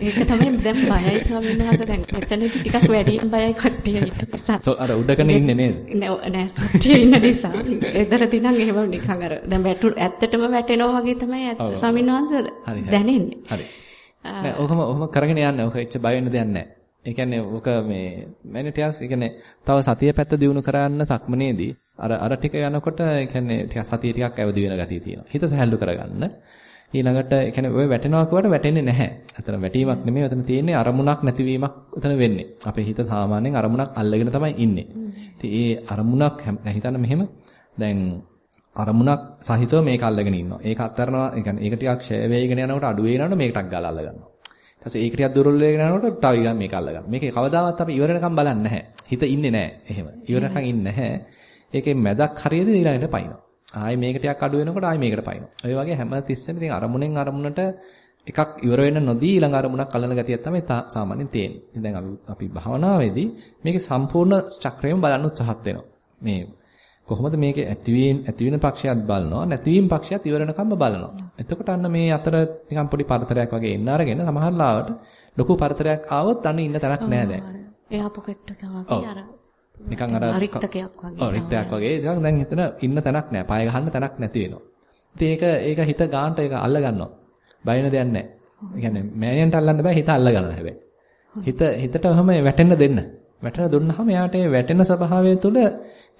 ඒක තමයි දැන් බයයි ස්වාමීන් වහන්සේ දැන් එතනදි ටිකක් වැඩියෙන් බයයි කට්ටිය ඉන්න නිසා. සෝ අර උඩකනේ ඉන්නේ නේද? නෑ නෑ කට්ටිය ඉන්න නිසා. එදරදී නම් එහෙම නිකන් අර දැන් වැටු ඇත්තටම වැටෙනවා වගේ තමයි ස්වාමීන් වහන්සේ දැනෙන්නේ. හරි. නෑ ඔහොම ඔහොම කරගෙන යන්න. ඔක එච්ච බය වෙන්න දෙයක් නෑ. ඒ කියන්නේ ඔක මේ මැනිටියස් ඒ කියන්නේ තව සතිය පැත්ත දිනු කරන්න සක්මනේදී අර අර ටික යනකොට ඒ කියන්නේ ටික සතිය ටිකක් ඇවදි වෙන ගතිය තියෙනවා. හිත සැහැල්ලු කරගන්න. ඊළඟට ඒ කියන්නේ ඔය වැටෙනවා කියවට වැටෙන්නේ නැහැ. අතන වැටීමක් නෙමෙයි අතන තියෙන්නේ අරමුණක් නැතිවීමක් උතන වෙන්නේ. අපේ හිත සාමාන්‍යයෙන් අරමුණක් අල්ලගෙන තමයි ඉන්නේ. ඉතින් ඒ අරමුණක් හිතන්න මෙහෙම දැන් අරමුණක් සහිතව මේක අල්ලගෙන ඉන්නවා. ඒක අත්තරනවා, ඒ කියන්නේ ඒක ටිකක් ෂය වේගෙන යනකොට අඩු වෙනකොට මේකටක් ගාලා අල්ල ගන්නවා. ඊට පස්සේ ඒක ටිකක් දුර්වල වෙගෙන යනකොට තව ඊගා මේක අල්ල ගන්නවා. මේකේ කවදාවත් අපි ඉවර වෙනකම් බලන්නේ නැහැ. හිත ඉන්නේ නැහැ. එහෙම. ඉවර වෙනකම් ඉන්නේ නැහැ. ඒකේ මැදක් හරියද ඊළඟට පයින්නවා. ආයි මේක ටිකක් අඩු වෙනකොට ආයි මේකට පයින්නවා. ඔය වගේ හැම තිස්සෙම ඉතින් අරමුණෙන් අරමුණට එකක් ඉවර වෙන්න නොදී ඊළඟ අරමුණක් අල්ලන ගතියක් තමයි සාමාන්‍යයෙන් තියෙන්නේ. දැන් අපි අපි භාවනාවේදී මේකේ සම්පූර්ණ චක්‍රයම බලන්න උත්සාහත් වෙනවා. මේ කොහොමද මේකේ ඇතිවීම ඇති වෙන පක්ෂයත් බලනවා නැතිවීම පක්ෂයත් ඉවර වෙනකම්ම බලනවා. එතකොට අන්න මේ අතර නිකන් පොඩි පරතරයක් වගේ එන්න අරගෙන සමහර ලාවට ලොකු පරතරයක් ආවොත් අන්න ඉන්න තරක් නෑ දැන්. එයා පොකට් එක වගේ අර නිකන් අර රික්තකයක් වගේ. ඔව් රික්තයක් වගේ. ඉතින් දැන් හිතන ඉන්න තැනක් නැහැ. පාය ගහන්න තැනක් නැති වෙනවා. ඉතින් ඒක ඒක හිත ගානට ඒක අල්ල ගන්නවා. බය වෙන දෙයක් නැහැ. ඒ කියන්නේ මෑණියන්ට අල්ලන්න බෑ හිත අල්ල ගන්න හැබැයි. හිත හිතට ඔහම වැටෙන්න දෙන්න. වැටෙන දුන්නාම එයාට ඒ වැටෙන ස්වභාවය තුළ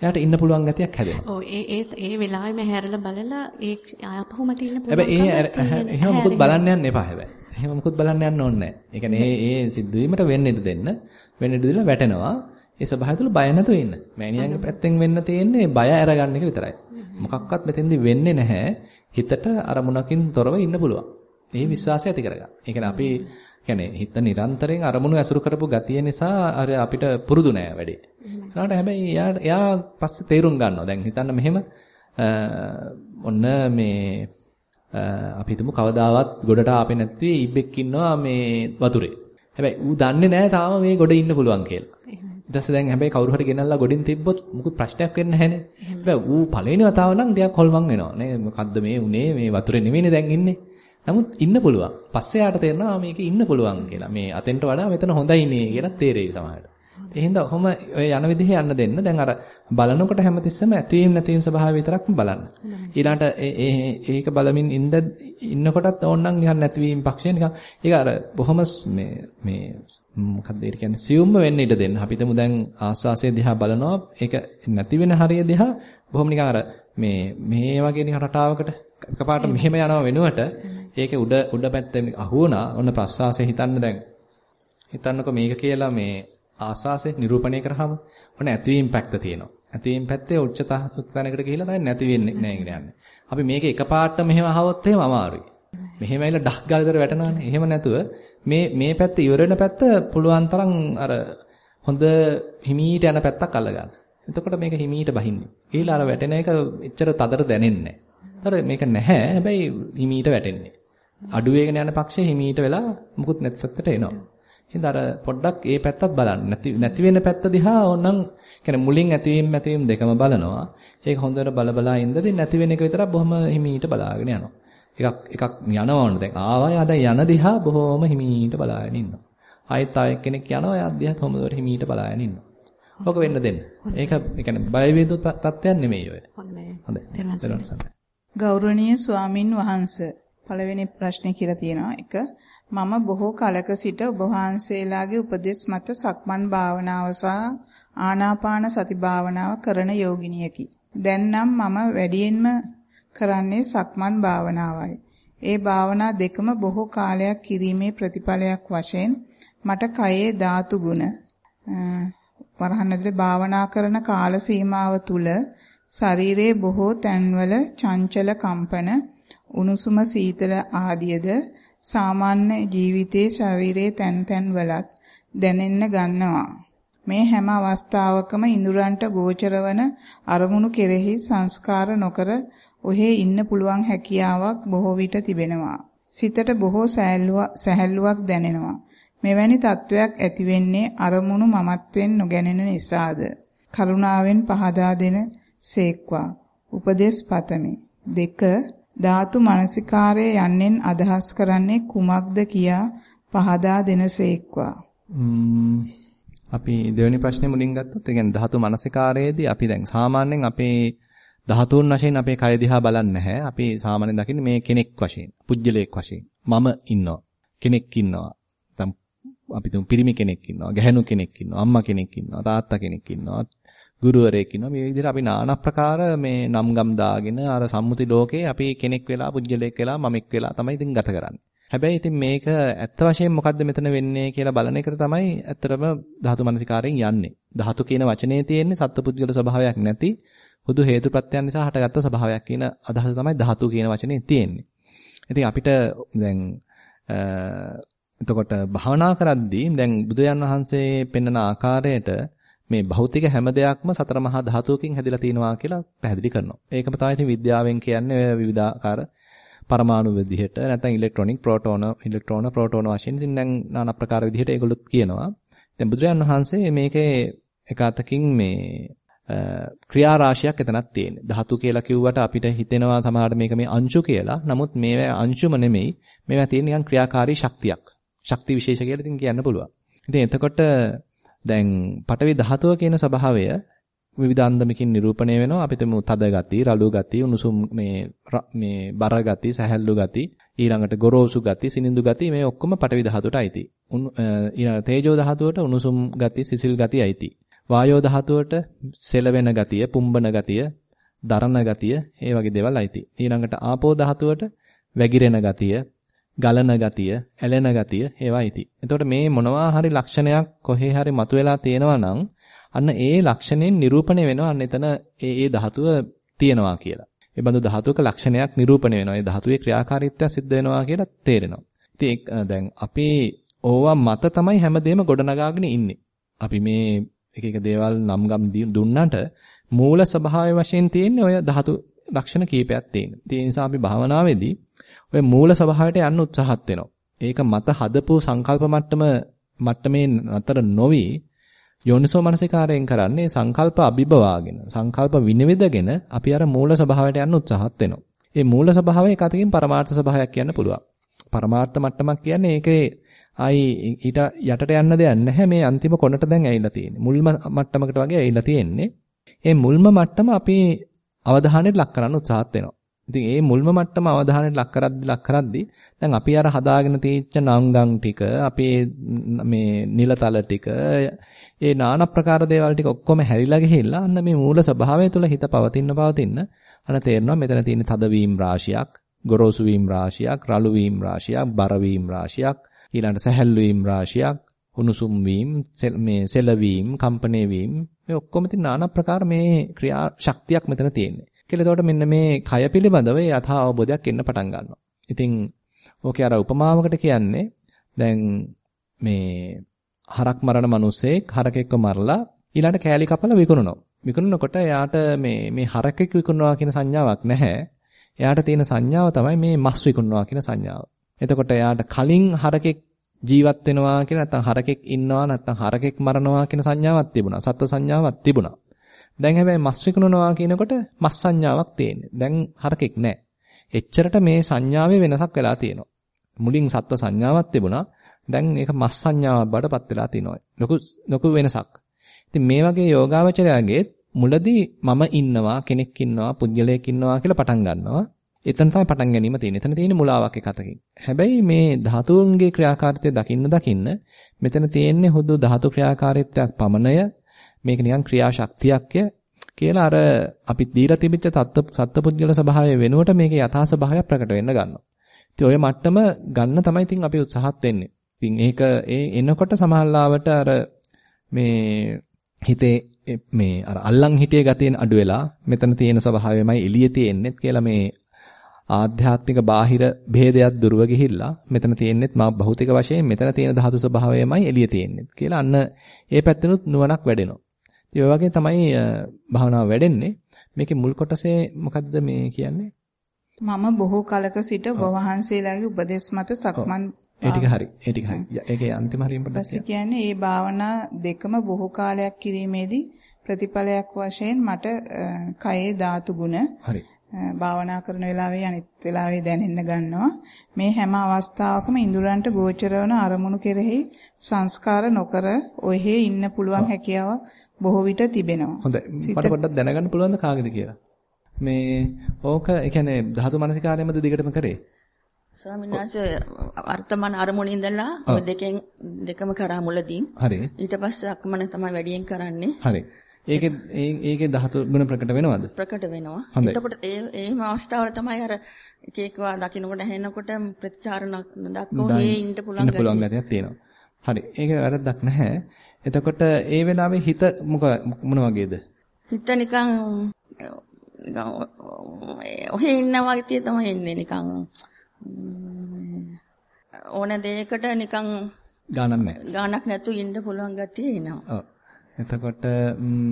එයාට ඉන්න පුළුවන් ගතියක් හැදෙනවා. ඔව් ඒ ඒ ඒ වෙලාවෙම හැරලා බලලා ඒ ආපහු මට ඉන්න පුළුවන්. හැබැයි ඒ එහෙම මුකුත් බලන්න යන්න එපා හැබැයි. එහෙම මුකුත් බලන්න යන්න ඕනේ නැහැ. ඒ කියන්නේ ඒ ඒ සිද්ධ වීමට වෙන්න ඉඩ දෙන්න. වෙන්න ඉඩ දීලා වැටෙනවා. ඒ ස්වභාවය තුළ බය නැතුව ඉන්න. මෑණියන්ගේ පැත්තෙන් වෙන්න තියෙන්නේ බය අරගන්න එක විතරයි. මොකක්වත් මෙතෙන්දි වෙන්නේ නැහැ. හිතට අරමුණකින් තොරව ඉන්න පුළුවන්. මේ විශ්වාසය ඇති කරගන්න. ඒ කියන්නේ අපි කියන්නේ හිත නිරන්තරයෙන් අරමුණු ඇසුරු කරපු ගතිය නිසා අර අපිට පුරුදු නෑ වැඩේ. ඒකට හැබැයි එයා එයා පස්සේ තේරුම් ගන්නවා. දැන් හිතන්න මෙහෙම ඔන්න මේ අපි හිතමු කවදාවත් ගොඩට ආපේ නැති ඉබ්බෙක් ඉන්නවා මේ වතුරේ. හැබැයි ඌ දන්නේ නැහැ තාම මේ ගොඩ ඉන්න පුළුවන් කියලා. ඊට පස්සේ දැන් හැබැයි කවුරු හරි ගෙනල්ලා ගොඩින් තිබ්බොත් මුකුත් ප්‍රශ්නයක් වෙන්නේ නැහැනේ. හැබැයි ඌ පළවෙනි වතාව නම් ටිකක් හොල්මන් වෙනවා නේ. මොකද්ද මේ උනේ මේ වතුරේ නෙමෙයිනේ දැන් ඉන්නේ. නමුත් ඉන්න පුළුවන්. පස්සේ යාට තේරෙනවා මේකේ ඉන්න පුළුවන් කියලා. මේ අතෙන්ට වඩා මෙතන හොඳයි නේ කියලා තේරෙයි සමහරට. ඒ හින්දා ඔහොම ඔය යන විදිහේ යන්න දෙන්න. දැන් අර බලනකොට හැමතිස්සෙම ඇතවීම නැතිවීම ස්වභාවය විතරක්ම බලන්න. ඊළඟට ඒක බලමින් ඉඳ ඉන්නකොටත් ඕනනම් නිකන් නැතිවීම පක්ෂය නිකන් ඒක අර බොහොම මේ මේ මොකක්ද ඒ කියන්නේ සියුම්ම වෙන්න ඉඩ දෙන්න. අපි හිතමු දැන් ආස්වාසය දිහා බලනවා. ඒක නැති වෙන හරිය දිහා බොහොම නිකන් අර මේ මේ වගේ නිකන් රටාවකට එකපාරට මෙහෙම යනව වෙනුවට ඒකේ උඩ උඩ පැත්තෙන් අහුවනා ඔන්න ප්‍රස්වාසය හිතන්න දැන් හිතන්නකො මේක කියලා මේ ආස්වාසය නිරූපණය කරාම ඔන්න ඇතිවීම පැත්ත තියෙනවා. ඇතිවීම පැත්තේ උච්චත තැනකට ගිහිල්ලා තමයි නැති වෙන්නේ නෑ කියන්නේ. අපි මේක එකපාරට මෙහෙම අහවොත් එහෙම අමාරුයි. මෙහෙම ඇවිල්ලා ඩක් ගාලා ඉතර වැටෙනවානේ. එහෙම නැතුව මේ මේ පැත්ත ඉවර වෙන පැත්ත පුළුවන් තරම් අර හොඳ හිමීට යන පැත්තක් අල්ලගන්න. එතකොට මේක හිමීට බහින්නේ. ඊළඟ අර වැටෙන එක එච්චර තදට දැනෙන්නේ නැහැ. මේක නැහැ. හැබැයි හිමීට වැටෙන්නේ. අඩු වේගන යන පක්ෂේ හිමීට වෙලා මුකුත් නැති පැත්තට එනවා. එහෙනම් අර පොඩ්ඩක් ඒ පැත්තත් බලන්න. නැති නැති වෙන පැත්ත දිහා ඕනනම් කියන්නේ මුලින් ඇතිවීම නැතිවීම දෙකම බලනවා. ඒක හොඳට බල බලා ඉඳදී නැති වෙන එක විතරක් බොහොම හිමීට බලාගෙන යනවා. එකක් එකක් යනවනේ දැන් ආවා යා දැන් යන දිහා බොහොම හිමීට බලාගෙන ඉන්නවා. ආයෙත් තව එක්කෙනෙක් යනවා යා දිහා හොමදොර හිමීට බලාගෙන ඉන්නවා. ඔක වෙන්න දෙන්න. ඒක ඒ කියන්නේ බය වේදු තත්ත්වයක් නෙමෙයි ඔය. හොඳයි. ගෞරවනීය ස්වාමින් වහන්සේ පළවෙනි ප්‍රශ්නේ කියලා තියෙනවා. එක මම බොහෝ කලක සිට ඔබ වහන්සේලාගේ උපදෙස් මත සක්මන් භාවනාව සහ ආනාපාන සති භාවනාව කරන යෝගිනියකි. දැන් නම් මම වැඩියෙන්ම කරන්නේ සක්මන් භාවනාවයි. ඒ භාවනා දෙකම බොහෝ කාලයක් කිරීමේ ප්‍රතිඵලයක් වශයෙන් මට කයේ ධාතු ගුණ වරහන් ඇතුලේ භාවනා කරන කාල සීමාව තුල ශරීරයේ බොහෝ තැන්වල චංචල කම්පන උණුසුම සීතල ආදියද සාමාන්‍ය ජීවිතයේ ශරීරයේ තැන් තැන් වලත් දැනෙන්න ගන්නවා. මේ හැම අවස්ථාවකම ඉඳුරන්ට ගෝචරවන අරමුණු කෙරෙහි සංස්කාර නොකර ඔහේ ඉන්න පුළුවන් හැකියාවක් බොහෝ විට තිබෙනවා. සිතට බොහෝ සැහැල්ලුවක් දැනෙනවා. මෙවැනි තත්වයක් ඇති වෙන්නේ අරමුණු මමත්වෙන් නොගැනෙන නිසාද? කරුණාවෙන් පහදා දෙන සේක්වා. උපදේශ පතමි. දෙක ධාතු මනසිකාරයේ යන්නෙන් අදහස් කරන්නේ කුමක්ද කියා පහදා දෙනසේක්වා. අපි දෙවෙනි ප්‍රශ්නේ මුලින් ගත්තොත් ඒ කියන්නේ ධාතු මනසිකාරයේදී අපි දැන් සාමාන්‍යයෙන් අපේ ධාතුන් වශයෙන් අපේ කය දිහා බලන්නේ නැහැ. අපි සාමාන්‍යයෙන් දකින්නේ මේ කෙනෙක් වශයෙන්, පුජ්‍යලයක් වශයෙන්. මම ඉන්නවා. කෙනෙක් ඉන්නවා. දැන් අපි තුමු පිරිමි කෙනෙක් ඉන්නවා, ගැහැණු කෙනෙක් ඉන්නවා, අම්මා කෙනෙක් ඉන්නවා, තාත්තා කෙනෙක් ඉන්නවා, ගුරුවරයෙක් ඉන්නවා. මේ විදිහට අපි নানা ප්‍රකාර මේ නම්ගම් දාගෙන අර සම්මුති ලෝකේ අපි කෙනෙක් වෙලා, පුජ්‍යලයක් වෙලා, මමෙක් වෙලා තමයි ඉතින් ගත කරන්නේ. හැබැයි ඉතින් මේක ඇත්ත වශයෙන් මොකද්ද මෙතන වෙන්නේ කියලා බලන එකට තමයි ඇත්තටම ධාතු මනසිකාරයෙන් යන්නේ. ධාතු කියන වචනේ තියෙන්නේ සත්පුද්ගල ස්වභාවයක් නැති හුදු හේතුප්‍රත්‍යයන් නිසා හටගත්ත ස්වභාවයක් කියන අදහස තමයි ධාතු කියන වචනේ තියෙන්නේ. ඉතින් අපිට දැන් එතකොට භාවනා කරද්දී දැන් බුදුයන් වහන්සේ පෙන්වන ආකාරයට මේ භෞතික හැම දෙයක්ම සතර මහා ධාතුවකින් හැදිලා තියෙනවා කියලා පැහැදිලි කරනවා. ඒකම තමයි ඉතින් විද්‍යාවෙන් කියන්නේ විවිධාකාර පරමාණු විදිහට නැත්නම් ඉලෙක්ට්‍රොනික ප්‍රෝටෝන ඉලෙක්ට්‍රෝන ප්‍රෝටෝන වශයෙන් ඉතින් දැන් নানা ප්‍රකාර විදිහට ඒගොල්ලොත් කියනවා. දැන් බුදුරජාන් වහන්සේ මේකේ එක අතකින් මේ ක්‍රියා රාශියක් එතනක් තියෙන්නේ. ධාතු කියලා කිව්වට අපිට හිතෙනවා සමහරට මේක මේ අංශු කියලා. නමුත් මේවා අංශුම නෙමෙයි. මේවා තියෙන නිකන් ක්‍රියාකාරී ශක්තියක්. ශක්ති විශේෂ කියලා ඉතින් කියන්න පුළුවන්. ඉතින් එතකොට දැන් පටවි ධාතුව කියන ස්වභාවය විවිධාන්දමකින් නිරූපණය වෙනවා. අපි තුමු තද ගති, රළු ගති, උණුසුම් මේ මේ බර ගති, සැහැල්ලු ගති, ඊළඟට ගොරෝසු ගති, සිනිඳු ගති මේ ඔක්කොම පටවි ධාතුවට අයිති. ඊළඟ තේජෝ ධාතුවට උණුසුම් ගති, සිසිල් ගති අයිති. වායෝ ධාතුවට සෙලවෙන ගතිය, පුම්බන ගතිය, දරන ගතිය, ඒ වගේ දේවල් අයිති. ඊළඟට ආපෝ ධාතුවට වැగిරෙන ගතිය, ගලන ගතිය, ඇලෙන ගතිය ඒවා අයිති. එතකොට මේ මොනවා හරි ලක්ෂණයක් කොහේ හරි මතුවලා තියෙනවා නම් අන්න ඒ ලක්ෂණයෙන් නිරූපණය වෙනවා අන්න එතන ඒ ඒ ධාතුව තියෙනවා කියලා. ඒ බඳු ධාතුවක ලක්ෂණයක් නිරූපණය වෙනවා. ඒ ධාතුවේ ක්‍රියාකාරීත්වය සිද්ධ වෙනවා කියලා තේරෙනවා. ඉතින් දැන් අපි ඕවා මත තමයි හැමදේම ගොඩනගාගෙන ඉන්නේ. අපි මේ එක එක දේවල් නම් ගම් දුන්නට මූල ස්වභාවය වශයෙන් තියෙන්නේ ඔය ධාතු ලක්ෂණ කීපයක් තියෙනවා. ඒ නිසා අපි භාවනාවේදී ඔය මූල ස්වභාවයට යන්න උත්සාහත් වෙනවා. ඒක මත හදපු සංකල්ප මට්ටම මට්ටමේ නතර නොවි යෝනිසෝ මනසිකාරයෙන් කරන්නේ සංකල්ප අභිබවාගෙන සංකල්ප විනිවිදගෙන අපි අර මූල ස්වභාවයට යන්න උත්සාහත් වෙනවා. මේ මූල ස්වභාවය එක අතකින් පරමාර්ථ ස්වභාවයක් කියන්න පුළුවන්. පරමාර්ථ මට්ටමක් කියන්නේ ඒකේ ආයි ඊට යටට යන්න දෙයක් නැහැ මේ අන්තිම කොනට දැන් ඇවිල්ලා තියෙන්නේ. මුල්ම මට්ටමකට වගේ ඇවිල්ලා තියෙන්නේ. මේ මුල්ම මට්ටම අපි අවධානයට ලක් කරන්න උත්සාහත් වෙනවා. ඉතින් මේ මුල්ම මට්ටම අවධානයට ලක් කරද්දි ලක් කරද්දි දැන් අපි අර හදාගෙන තියෙච්ච නංගම් ටික අපේ මේ නිලතල ටික ඒ নানা ප්‍රකාර දේවල් ටික ඔක්කොම හැරිලා ගිහිල්ලා අන්න මේ මූල ස්වභාවය තුළ හිත පවතින පවතින අන්න තේරෙනවා මෙතන තියෙන තදවීම් රාශියක් ගොරෝසු වීම් රාශියක් රළු වීම් රාශියක් බර වීම් රාශියක් ඊළඟට සැහැල්ලු වීම් රාශියක් උණුසුම් වීම් මේ සෙලවීම් කම්පණය වීම මේ ඔක්කොම තියෙන নানা ප්‍රකාර මේ ක්‍රියා ශක්තියක් මෙතන තියෙන්නේ කියලා එතකොට මෙන්න මේ කය පිළිබඳව යථා අවබෝධයක් එන්න පටන් ගන්නවා. ඉතින් ඕකේ අර උපමාවකට කියන්නේ දැන් මේ හරක් මරණ මිනිස්සෙක් හරකෙක්ව මරලා ඊළඟට කෑලි කපලා විකුණනවා. විකුණනකොට එයාට මේ මේ හරකෙක් විකුණනවා කියන සංඥාවක් නැහැ. එයාට තියෙන සංඥාව තමයි මේ මස් විකුණනවා කියන සංඥාව. එතකොට එයාට කලින් හරකෙක් ජීවත් වෙනවා කියලා නැත්නම් හරකෙක් ඉන්නවා නැත්නම් හරකෙක් මරනවා කියන සංඥාවක් තිබුණා. සත්ව සංඥාවක් තිබුණා. දැන් හැබැයි මස් විකුණනවා කියනකොට මස් සංඥාවක් තියෙන්නේ. දැන් හරකෙක් නැහැ. එච්චරට මේ සංඥාවේ වෙනසක් වෙලා තියෙනවා. මුලින් සත්ව සංඥාවක් තිබුණා. දැන් ඒක මස් සංඥාවක් බඩපත් වෙලා තිනවා. ලොකු ලොකු වෙනසක්. ඉතින් මේ වගේ යෝගාවචරයගේ මුලදී මම ඉන්නවා කෙනෙක් ඉන්නවා පුද්ගලයෙක් ඉන්නවා කියලා පටන් ගන්නවා. එතන තමයි පටන් ගැනීම තියෙන්නේ. එතන තියෙන්නේ මුලාවක් එක අතකින්. හැබැයි මේ ධාතුන්ගේ ක්‍රියාකාරීත්වය දකින්න දකින්න මෙතන තියෙන්නේ හුදු ධාතු ක්‍රියාකාරීත්වයක් පමණය. මේක නිකන් ක්‍රියාශක්තියක්ය කියලා අර අපි දීලා තිබිච්ච තත්ත්ව සත්පුද්ගල ස්වභාවය වෙනුවට මේකේ යථා ස්වභාවය ප්‍රකට වෙන්න ගන්නවා. ඉතින් ඔය මට්ටම ගන්න තමයි ඉතින් අපි උත්සාහත් වෙන්නේ. ඉතින් ඒක ඒ එනකොට සමහරවට අර මේ හිතේ මේ අර අල්ලන් හිතේ ගතියෙන් අඩු වෙලා මෙතන තියෙන ස්වභාවයමයි එළියේ තියෙන්නේත් කියලා මේ ආධ්‍යාත්මික බාහිර ભેදයක් දුරව ගිහිල්ලා මෙතන තියෙන්නේත් මා භෞතික වශයෙන් මෙතන තියෙන ධාතු ස්වභාවයමයි එළිය තියෙන්නේත් කියලා අන්න ඒ පැත්තනොත් නුවණක් වැඩෙනවා. ඔය වගේ තමයි භාවනාව වැඩෙන්නේ. මේකේ මුල් කොටසේ මොකද්ද මේ කියන්නේ? මම බොහෝ කලක සිට වහන්සේලාගේ උපදෙස් මත සක්මන් ඒ ටික හරි. ඒ ටික හරි. ඒකේ අන්තිම හරියම පොඩ්ඩක් කියන්නේ ඒ භාවනා දෙකම බොහෝ කාලයක් කිරීමේදී ප්‍රතිඵලයක් වශයෙන් මට කයේ ධාතු ගුණ හරි. භාවනා කරන වෙලාවේ අනිත් වෙලාවේ දැනෙන්න ගන්නවා. මේ හැම අවස්ථාවකම ඉඳුරන්ට ගෝචර වන අරමුණු කෙරෙහි සංස්කාර නොකර ඔහේ ඉන්න පුළුවන් හැකියාවක් බොහෝ විට තිබෙනවා. හොඳයි. මට පොඩ්ඩක් දැනගන්න පුළුවන්ද කාගේද කියලා? මේ ඕක ඒ කියන්නේ ධාතු මනසිකාරයමද දිගටම කරේ? ස්වාමීන් වහන්සේ වර්තමාන අරමුණේ ඉඳලා ඔය දෙකෙන් දෙකම කරා මුලදී. හරි. ඊට පස්සේ අක්මන තමයි වැඩියෙන් කරන්නේ. හරි. ඒකේ ඒකේ ධාතු ගුණ ප්‍රකට වෙනවද? ප්‍රකට වෙනවා. එතකොට ඒ ඒම අවස්ථාවල තමයි අර එක එකවා දකින්නකොට ඇහෙනකොට ප්‍රතිචාර දක්වෝ හේ ඉන්න පුළුවන් ගතියක් තියෙනවා. හරි. ඒක වැරද්දක් නැහැ. එතකොට ඒ වෙලාවේ හිත මොක මොන වගේද? හිත නිකන් ඔහේ ඉන්න වගේ තමයි ඉන්නේ නිකන් ඕන දෙයකට නිකන් ගානක් නැහැ. ගානක් නැතු ඉන්න පුළුවන් ගතිය එනවා. ඔව්. එතකොට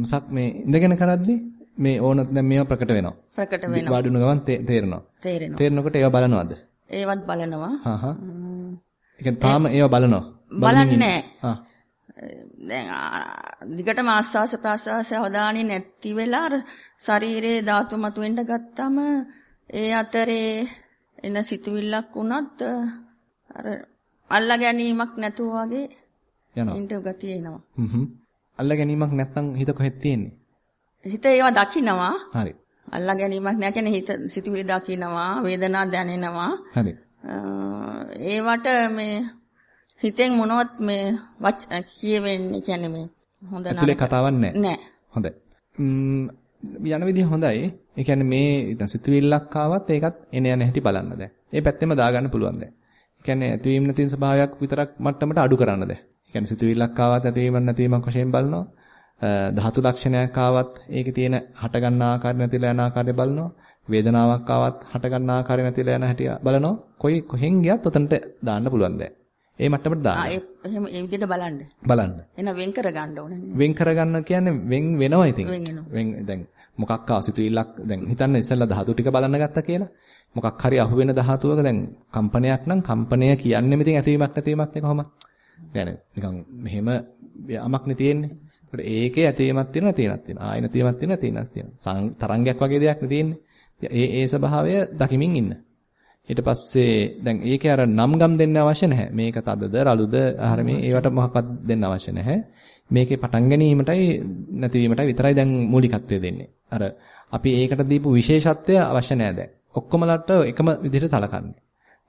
සක් මේ ඉඳගෙන කරද්දි මේ ඕන දැන් මේවා ප්‍රකට වෙනවා. ප්‍රකට වෙනවා. වාඩි වුණ ගමන් තේරෙනවා. තේරෙනවා. තේරෙනකොට ඒවා බලනවද? ඒවත් බලනවා. හා හා. ඒ කියන්නේ තාම ඒවා බලනවා. බලන්නේ හා. දැන් දිගටම ආස්වාස ප්‍රාස්වාස අවධානය නැති වෙලා අර ශරීරයේ ධාතු මතුවෙන්න ගත්තම ඒ අතරේ එන සිතුවිල්ලක් වුණත් අර අල්ලා ගැනීමක් නැතුව වගේ යනවා. ඉන්න ගතිය එනවා. හ්ම් අල්ලා ගැනීමක් නැත්තම් හිත කොහෙද තියෙන්නේ? හිත ඒවා දකිනවා. හරි. අල්ලා ගැනීමක් නෑ කියන්නේ හිත සිතුවිලි දකිනවා, වේදනා දැනෙනවා. හරි. ඒවට මේ හිතෙන් මොනවත් මේ කියවෙන්නේ කියන්නේ මේ හොඳ නෑ. ඇතුලේ කතාවක් නෑ. නෑ. හොඳයි. යන විදිහ හොඳයි. ඒ කියන්නේ මේ දැන් සිතුවිල්ලක් ආවත් ඒකත් එන යන හැටි බලන්න දැන්. ඒ පැත්තෙම දාගන්න පුළුවන් දැන්. ඒ කියන්නේ ඇතිවීම නැතිවීම ස්වභාවයක් විතරක් මට්ටමට අඩු කරන්න දැන්. ඒ කියන්නේ සිතුවිල්ලක් ආවත් ඇතිවීම නැතිවීමක් වශයෙන් බලනවා. ධාතු ලක්ෂණයක් ආවත් ඒකේ තියෙන හට ගන්න ආකාරය නැතිලා යන ආකාරය බලනවා. වේදනාවක් ආවත් හට ගන්න ආකාරය නැතිලා යන හැටි බලනවා. කොයි කොහෙන් ගියත් උතනට දාන්න පුළුවන් දැන්. ඒ මට්ටමට දාන්න. ආ එහෙම ඒ විදිහට බලන්න. බලන්න. එන වෙන් කර ගන්න ඕනේ. වෙන් කරගන්න කියන්නේ වෙන් වෙනවා ඉතින්. වෙන් වෙනවා. වෙන් දැන් මොකක් ආසිතුවිල්ලක් දැන් හිතන්න ඉස්සෙල්ලා ධාතු ටික බලන්න ගත්තා කියලා. මොකක් හරි අහුවෙන ධාතුවක දැන් කම්පනයක් නම් කම්පනය කියන්නේම ඉතින් ඇතිවීමක් නැතිවීමක් නේ කොහොමද? يعني නිකන් මෙහෙම යමක් නේ තියෙන්නේ. ඒකට ඒකේ ඇතිවීමක් තියෙනවා නැතිවීමක් තියෙනවා. ආයෙ නැතිවීමක් තියෙනවා නැතිවීමක් තියෙනවා. තරංගයක් වගේ දෙයක් නේ තියෙන්නේ. ඒ ඒ ස්වභාවය දකිමින් ඉන්න. ඊට පස්සේ දැන් ඒකේ අර නම් ගම් දෙන්න අවශ්‍ය නැහැ. මේක තදද රළුද අර මේ ඒවට මොකක්වත් දෙන්න අවශ්‍ය නැහැ. මේකේ පටන් ගැනීමටයි නැතිවීමටයි විතරයි දැන් මූලිකත්වය දෙන්නේ. අර අපි ඒකට දීපු විශේෂත්වය අවශ්‍ය නැහැ දැන්. ඔක්කොමලට එකම විදිහට සලකන්නේ.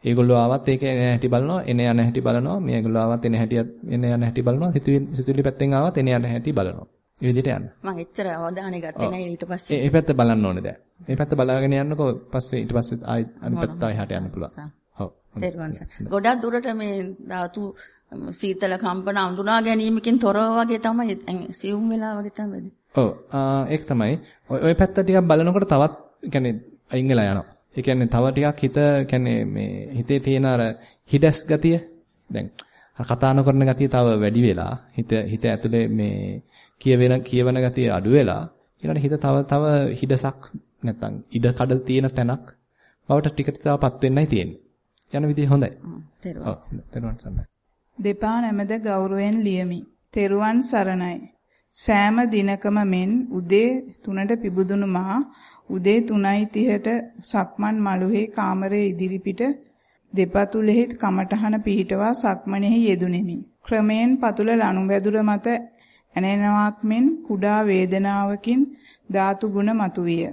ඒගොල්ලෝ ආවත් ඒක එන හැටි බලනවා, එන යන හැටි බලනවා. මේගොල්ලෝ ආවත් එන හැටි එන යන හැටි බලනවා. සිතුවිලි පැත්තෙන් ආවත් එන යන හැටි බලනවා. මේ විදිහට යන්න. මම එච්චර අවධානය ගත්තේ නැහැ ඊට පස්සේ. ඒ පැත්ත බලන්න ඕනේ දැන්. මේ පැත්ත බලාගෙන යන්නකෝ පස්සේ ඊට පස්සේ ආයි අනිත් පැත්ත ආයි හට යන්න පුළුවන්. ඔව්. ගොඩක් දුරට මේ ධාතු සීතල කම්පන අඳුනා ගැනීමකින් තොරව වගේ තමයි සියුම් වෙලා වගේ තමයි. ඔව් ඒක තමයි. ওই පැත්ත ටිකක් බලනකොට තවත් يعني අයින් වෙලා යනවා. ඒ කියන්නේ තව ටිකක් හිත කියන්නේ මේ හිතේ තියෙන අර හිඩස් ගතිය දැන් කතා නොකරන ගතිය තව වැඩි වෙලා හිත හිත ඇතුලේ මේ කියවෙන කියවන ගතිය අඩු වෙලා ඊළඟට හිත තව තව හිඩසක් නැත්තම් ඉඩ කඩ තියෙන තැනක් බවට ටික ටිකපත් වෙන්නයි තියෙන්නේ. යන විදිහ හොඳයි. තෙරුවන් සරණයි. දෙපා නැමද ගෞරවයෙන් ලියමි. තෙරුවන් සරණයි. සෑම දිනකම මෙන් උදේ 3ට පිබුදුණු මා උදේ 3:30ට සක්මන් මළුවේ කාමරයේ ඉදිරිපිට දෙපතුලෙහි කමටහන පිහිටවා සක්මනේහි යෙදුණෙමි. ක්‍රමයෙන් පතුල ලණු වැදුර මත ඇනෙනවක් මෙන් කුඩා වේදනාවකින් ධාතු ගුණ මතුවිය.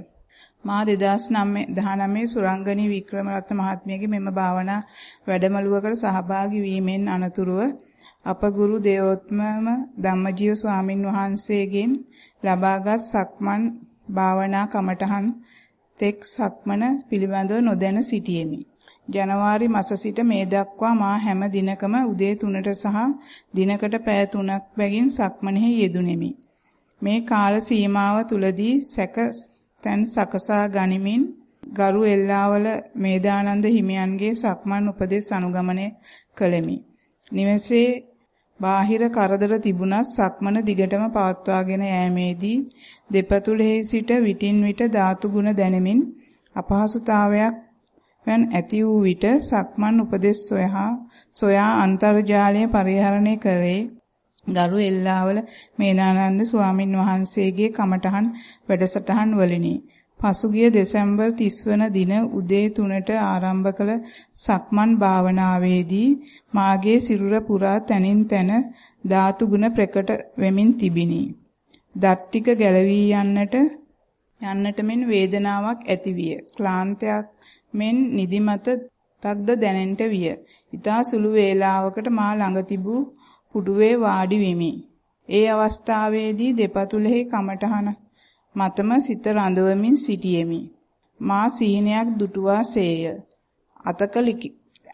මා 2019 සුරංගනී වික්‍රමරත්න මහත්මියගේ මෙම භාවනා වැඩමළුවකට සහභාගී වීමෙන් අනතුරුව අප ගුරු දේවෝත්මම ධම්මජීව ස්වාමින් වහන්සේගෙන් ලබාගත් සක්මන් භාවනා කමඨහන් තෙක් සක්මන පිළිබඳව නොදැන සිටියෙමි. ජනවාරි මාස සිට මේ දක්වා මා හැම දිනකම උදේ 3ට සහ දිනකට පැය 3ක් බැගින් සක්මනෙහි යෙදුණෙමි. මේ කාල සීමාව තුලදී සැක තැන් සකසා ගනිමින් ගරු එල්ලාවල මේදානන්ද හිමියන්ගේ සක්මන් උපදෙස් අනුගමනය කළෙමි. නිවසේ බාහිර කරදර තිබුණත් සක්මන දිගටම පවත්වාගෙන යෑමේදී දෙපතුලෙහි සිට විටින් විට ධාතු ගුණ දැනෙමින් අපහසුතාවයක් වන් ඇති වූ විට සක්මන් උපදෙස් සොයා සොයා අන්තර්ජාලය පරිහරණය කරේ ගරු එල්ලාවල මේනානන්ද ස්වාමින් වහන්සේගේ කමඨහන් වැඩසටහන් වලිනි. පසුගිය දෙසැම්බර් 30 වන දින උදේ 3ට ආරම්භ කළ සක්මන් භාවනාවේදී මාගේ සිරුර පුරා තනින් තන ධාතු ගුණ ප්‍රකට වෙමින් තිබිනි. දත් ටික ගැලවී යන්නට යන්නට මෙන් වේදනාවක් ඇතිවිය. ක්ලාන්තයක් මෙන් නිදිමත තක්ද දැනෙන්නට විය. ඊතා සුළු වේලාවකට මා ළඟ තිබූ පුඩුවේ වාඩි වෙමි. ඒ අවස්ථාවේදී දෙපතුලෙහි කමටහන මතම සිත රඳවමින් සිටියෙමි. මා සීනයක් දුටුවා සේය. අතක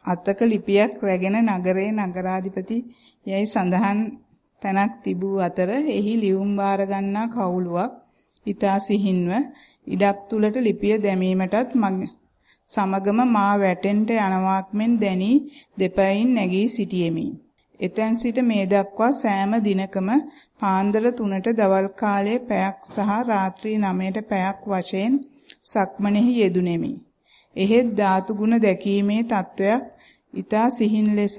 අතක ලිපියක් රැගෙන නගරේ නගරාධිපති යයි සඳහන් තැනක් තිබූ අතර එහි ලියුම් බාර ගන්නා කවුලුවක් ඊතා සිහින්ව ඉඩක් තුලට ලිපිය දැමීමටත් සමගම මා වැටෙන්ට යනවාක් මෙන් දැනි දෙපයින් නැගී සිටියෙමි. එතෙන් සිට මේ දක්වා සෑම දිනකම පාන්දර 3ට දවල් කාලයේ පැයක් සහ රාත්‍රී 9ට පැයක් වශයෙන් සක්මනෙහි යෙදුණෙමි. එහෙත් ධාතු ගුණ දැකීමේ తত্ত্বයක් ඊතා සිහින් ලෙස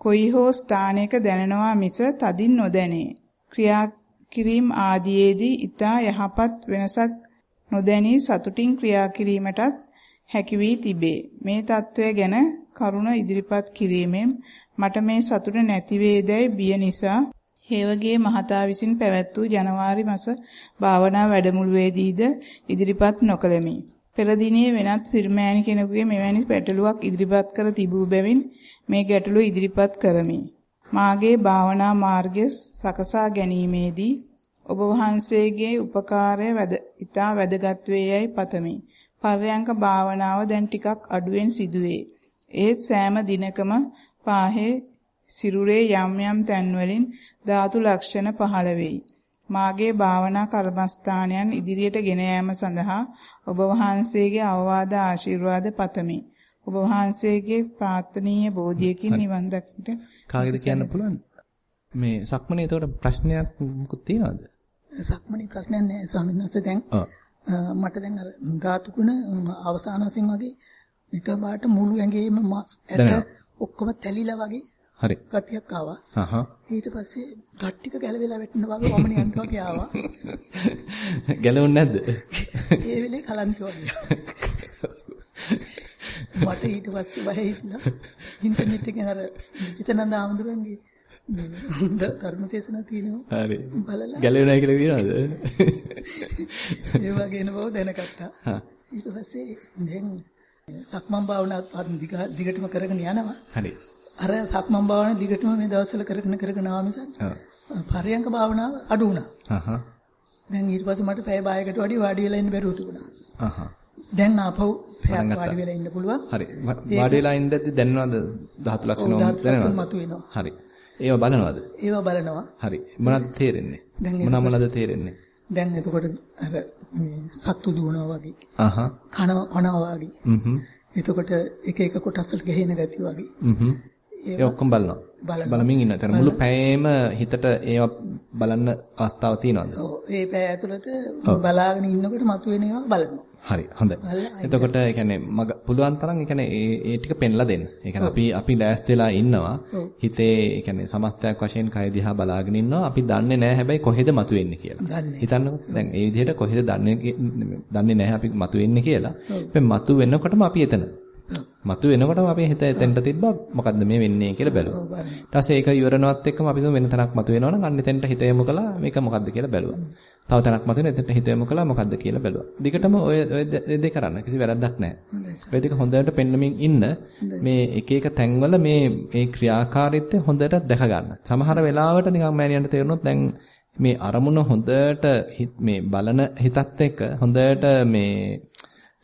කොයි හෝ ස්ථානයක දැනෙනවා මිස තදින් නොදැනේ. ක්‍රියා කිරීම ආදීයේදී ඊතා යහපත් වෙනසක් නොදැනී සතුටින් ක්‍රියා කිරීමටත් හැකි වී තිබේ. මේ తত্ত্বය ගැන කරුණ ඉදිරිපත් කිරීමෙන් මට මේ සතුට නැති වේදයි බිය නිසා හේවගේ මහතා විසින් පැවැත් වූ ජනවාරි මාස භාවනා වැඩමුළුවේදීද ඉදිරිපත් නොකළෙමි. පෙර දිනේ වෙනත් සිරිමෑණි කෙනෙකුගේ මෙවැනි පැටලුවක් ඉදිරිපත් කර තිබූ බැවින් මේ ගැටලුව ඉදිරිපත් කරමි. මාගේ භාවනා මාර්ගය සකසා ගැනීමේදී ඔබ වහන්සේගේ උපකාරය වැඩ ඉතා වැදගත් වේයයි පතමි. පර්යංක භාවනාව දැන් ටිකක් අඩුවෙන් සිදුවේ. ඒත් සෑම දිනකම පාහේ සිරුරේ යම් යම් තැන්වලින් ධාතු ලක්ෂණ පහළ වෙයි. මාගේ භාවනා කර්මස්ථානයන් ඉදිරියට ගෙන යාම සඳහා ඔබ වහන්සේගේ අවවාද ආශිර්වාද පතමි. ඔබ වහන්සේගේ ප්‍රාර්ථනීය බෝධියකින් නිවන් දකින්න කාගෙද කියන්න පුළුවන්? මේ සක්මනේ එතකොට ප්‍රශ්නයක් මොකක්ද තියනවද? සක්මනේ ප්‍රශ්නයක් නැහැ ස්වාමීන් වහන්සේ දැන් මට දැන් අර ධාතු ගුණ අවසාන වශයෙන් වගේ එකපාරට මුළු ඇඟේම මස් ඇට ඔක්කොම තැලිලා වගේ හරි. ගතියක් ආවා. හහ. ඊට පස්සේ ගට්ටික ගැලවිලා වැටෙන වගේ වමනේ යන්න වගේ ආවා. ගැලවුන්නේ නැද්ද? ඒ වෙලේ කලන්ත වගේ. මට ඊට පස්සේ බය හිතුණා. ඉන්ටර්නෙට් එකෙන් අර චිතනන්ද ආමඳුරන්ගේ ධර්ම දේශනා තියෙනවා. හරි. බලලා ගැලවෙනවා කියලා කියනවාද? ඒ වගේ නබව දැනගත්තා. හා. ඊට පස්සේ දැන් සක්මන් භාවනාව දිගටම කරගෙන යනවා. හරි. අර සක්මන් භාවනාව දිගටම මේ දවස්වල කරගෙන කරගෙන ආව මිසක් පරියංක භාවනාව අඩු වුණා. අහහ. දැන් ඊට පස්සේ මට පැය භාගයකට වඩා වාඩි වෙලා ඉන්න බැරුව තිබුණා. අහහ. දැන් ආපහු පැයක් වාඩි වෙලා ඉන්න පුළුවන්. හරි. වාඩි වෙලා ඉඳද්දි දැනනවද ධාතු ලක්ෂණ දැනනවද? හරි. ඒව බලනවද? ඒව බලනවා. හරි. මොනවද තේරෙන්නේ? මොනවා මොනවද තේරෙන්නේ? දැන් එතකොට අර මේ සත්තු දුවනවා වගේ. අහහ. කනවා කනවා වගේ. හ්ම්. එතකොට එක එක කොටස් වල ගහන ගතිය වගේ. හ්ම්. ඒ ඔක්කොම බලනවා. බලමින් ඉන්න. ඒතර මුළු පැයේම හිතට ඒවා බලන්න අවස්ථාවක් තියෙනවද? ඔව්. ඒ පැය ඇතුළත බලාගෙන ඉන්නකොට මතුවෙන ඒවා බලනවා. හරි හොඳයි. එතකොට ඒ කියන්නේ මග පුළුවන් තරම් ඒ කියන්නේ ඒ ඒ ටික පෙන්ලා දෙන්න. ඒ කියන්නේ අපි අපි ලෑස්ති වෙලා ඉන්නවා. හිතේ ඒ කියන්නේ සමස්තයක් වශයෙන් කය දිහා බලාගෙන ඉන්නවා. අපි දන්නේ නැහැ හැබැයි කොහෙද මතුවෙන්නේ කියලා. හිතන්නකෝ. දැන් ඒ විදිහට කොහෙද දන්නේ දන්නේ නැහැ අපි මතුවෙන්නේ කියලා. හැබැයි මතු වෙනකොටම අපි එතන. මතු වෙනකොටම අපේ හිත එතෙන්ට තිබ්බා මොකද්ද මේ වෙන්නේ කියලා බැලුවා. ඊට පස්සේ ඒක ඉවරනවත් එක්කම අපි වෙන තැනක් මතු වෙනවනම් අන්න එතෙන්ට හිත යොමු කළා මේක මොකද්ද කියලා බැලුවා. තව තැනක් මතු වෙන එතෙන්ට හිත යොමු කළා මොකද්ද කියලා බැලුවා. දිගටම ඔය ඔය දෙක කරන්න කිසි වැරද්දක් නැහැ. ඔය දෙක හොඳට පෙන්නමින් ඉන්න මේ එක එක තැන්වල මේ මේ ක්‍රියාකාරීත්වය හොඳට දැක ගන්න. සමහර වෙලාවට නිකන් මෑනියන්ට තේරුනොත් දැන් මේ අරමුණ හොඳට මේ බලන හිතත් එක්ක හොඳට මේ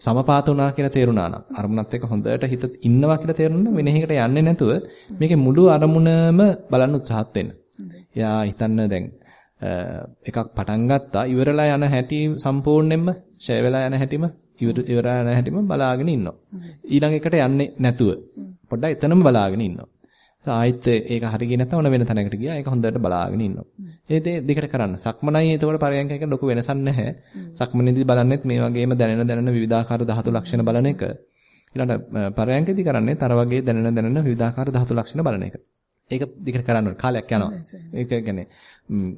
සමපාත වුණා කියලා තේරුණා නම් අරමුණත් එක්ක හොඳට හිත ඉන්නවා කියලා තේරුණා වෙන එකකට යන්නේ නැතුව මේකේ මුළු අරමුණම බලන්න උත්සාහත් වෙන්න. එයා හිතන්න දැන් එකක් පටන් ගත්තා ඉවරලා යන හැටි සම්පූර්ණයෙන්ම ෂය වෙලා යන හැටිම ඉවරලා යන හැටිම බලාගෙන ඉන්නවා. ඊළඟ එකට යන්නේ නැතුව පොඩ්ඩක් එතනම බලාගෙන ඉන්නවා. ආයෙත් ඒක හරිය ගියේ නැත්නම් ඔන්න වෙන තැනකට ගියා. ඒක හොඳට බලාගෙන ඉන්නවා. ඒ දේ දෙකට කරන්න. සක්මනයි එතකොට පරයන්කයක ලොකු වෙනසක් නැහැ. සක්මනේදී බලන්නෙත් මේ වගේම දැනෙන දැනෙන විවිධාකාර ධාතු ලක්ෂණ බලන එක. ඊළඟ පරයන්කදී කරන්නේ තර වගේ දැනෙන දැනෙන විවිධාකාර ධාතු ලක්ෂණ බලන එක. ඒක දිගට කරන්න ඕනේ. කාලයක් යනවා. ඒක කියන්නේ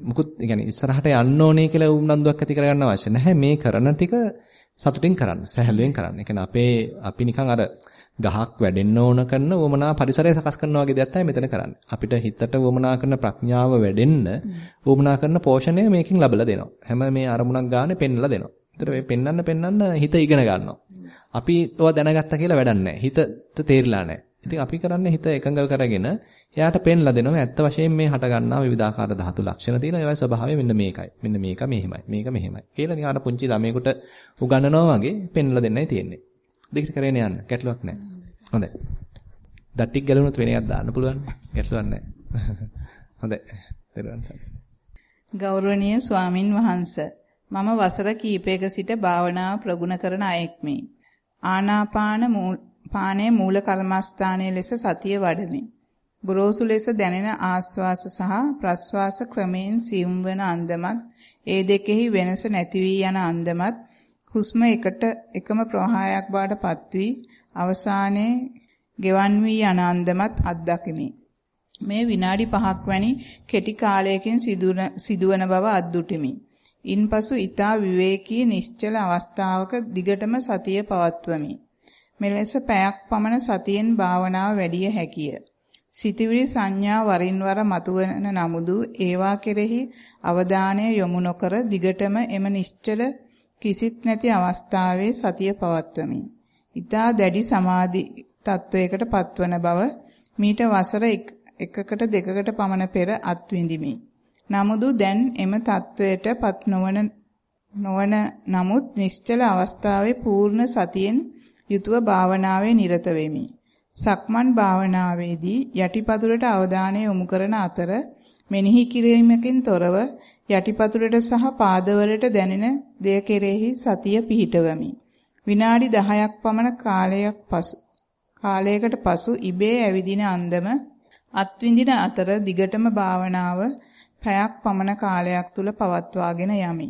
මුකුත් කියන්නේ ඉස්සරහට යන්න ඕනේ කියලා උනන්දුවක් ඇති කරගන්න අවශ්‍ය නැහැ. මේ කරන ටික සතුටින් කරන්න. සැහැල්ලුවෙන් කරන්න. ඒ කියන්නේ අපේ අපි නිකන් අර ගහක් වැඩෙන්න ඕන කරන වමනා පරිසරය සකස් කරනවා වගේ දෙයක් තමයි මෙතන කරන්නේ. අපිට හිතට වමනා කරන ප්‍රඥාව වැඩෙන්න වමනා කරන පෝෂණය මේකෙන් ලැබලා දෙනවා. හැම මේ අරමුණක් ගානේ පෙන්ලා දෙනවා. ඒතර මේ පෙන්වන්න පෙන්වන්න හිත ඉගෙන ගන්නවා. අපි ඔය දැනගත්තා කියලා වැඩක් නැහැ. හිතට තේරිලා නැහැ. ඉතින් අපි කරන්නේ හිත එකඟ කරගෙන එයාට පෙන්ලා දෙනවා ඇත්ත වශයෙන් මේ හට ගන්නා විවිධාකාර ධාතු ලක්ෂණ තියෙන ඒවායි ස්වභාවය මෙන්න මේකයි. මෙන්න මේක මෙහෙමයි. මේක මෙහෙමයි. කියලා නිකන් පුංචි ළමයෙකුට උගන්වනවා වගේ පෙන්ලා දෙන්නයි තියෙන්නේ. දෙකට කරගෙන යන්න. ගැටලුවක් නැහැ. හොඳයි. දට්ටික් ගැලුණොත් වෙන එකක් දාන්න පුළුවන්. ගැටලුවක් නැහැ. හොඳයි. ගෞරවනීය ස්වාමින් වහන්සේ මම වසර කීපයක සිට භාවනාව ප්‍රගුණ කරන අයෙක්මි. ආනාපාන පානයේ මූල කර්මස්ථානයේ ලෙස සතිය වඩමි. ගොරෝසු ලෙස දැනෙන ආස්වාස සහ ප්‍රස්වාස ක්‍රමයෙන් සියුම් වන අන්දමත් ඒ දෙකෙහි වෙනස නැති වී යන අන්දමත් හුස්ම එකට එකම ප්‍රවාහයක් බවට පත්වී අවසානයේ ගෙවන් වී යන අන්දමත් අත්දකිමි. මේ විනාඩි 5ක් වැනි කෙටි කාලයකින් සිදුවන බව අත්දුටිමි. ඉන්පසු ඊතා විවේකී නිශ්චල අවස්ථාවක දිගටම සතිය පවත්වමි. මෙලෙස පැයක් පමණ සතියෙන් භාවනාව වැඩිය හැකිය. සිතවිලි සංඥා වරින් වර මතුවන නමුදු ඒවා කෙරෙහි අවධානය යොමු නොකර දිගටම එම නිශ්චල කිසිත් නැති අවස්ථාවේ සතිය පවත්වමි. ඊතා දැඩි සමාධි තත්වයකට පත්වන බව මීට වසර එකකට දෙකකට පමණ පෙර අත්විඳිමි. නමුදු දැන් එම තත්වයට පත් නොවන නොවන නමුත් නිශ්චල අවස්ථාවේ පූර්ණ සතියෙන් යුතුව භාවනාවේ නිරත වෙමි. සක්මන් භාවනාවේදී යටිපතුලට අවධානය යොමු කරන අතර මෙනෙහි කිරීමකින් තොරව යටිපතුලට සහ පාදවලට දැනෙන දෙය කෙරෙහි සතිය පිහිටවමි. විනාඩි 10ක් පමණ කාලයක් පසු කාලයකට පසු ඉබේ ඇවිදින අන්දම අත්විඳින අතර දිගටම භාවනාව පැයක් පමණ කාලයක් තුල පවත්වාගෙන යමි.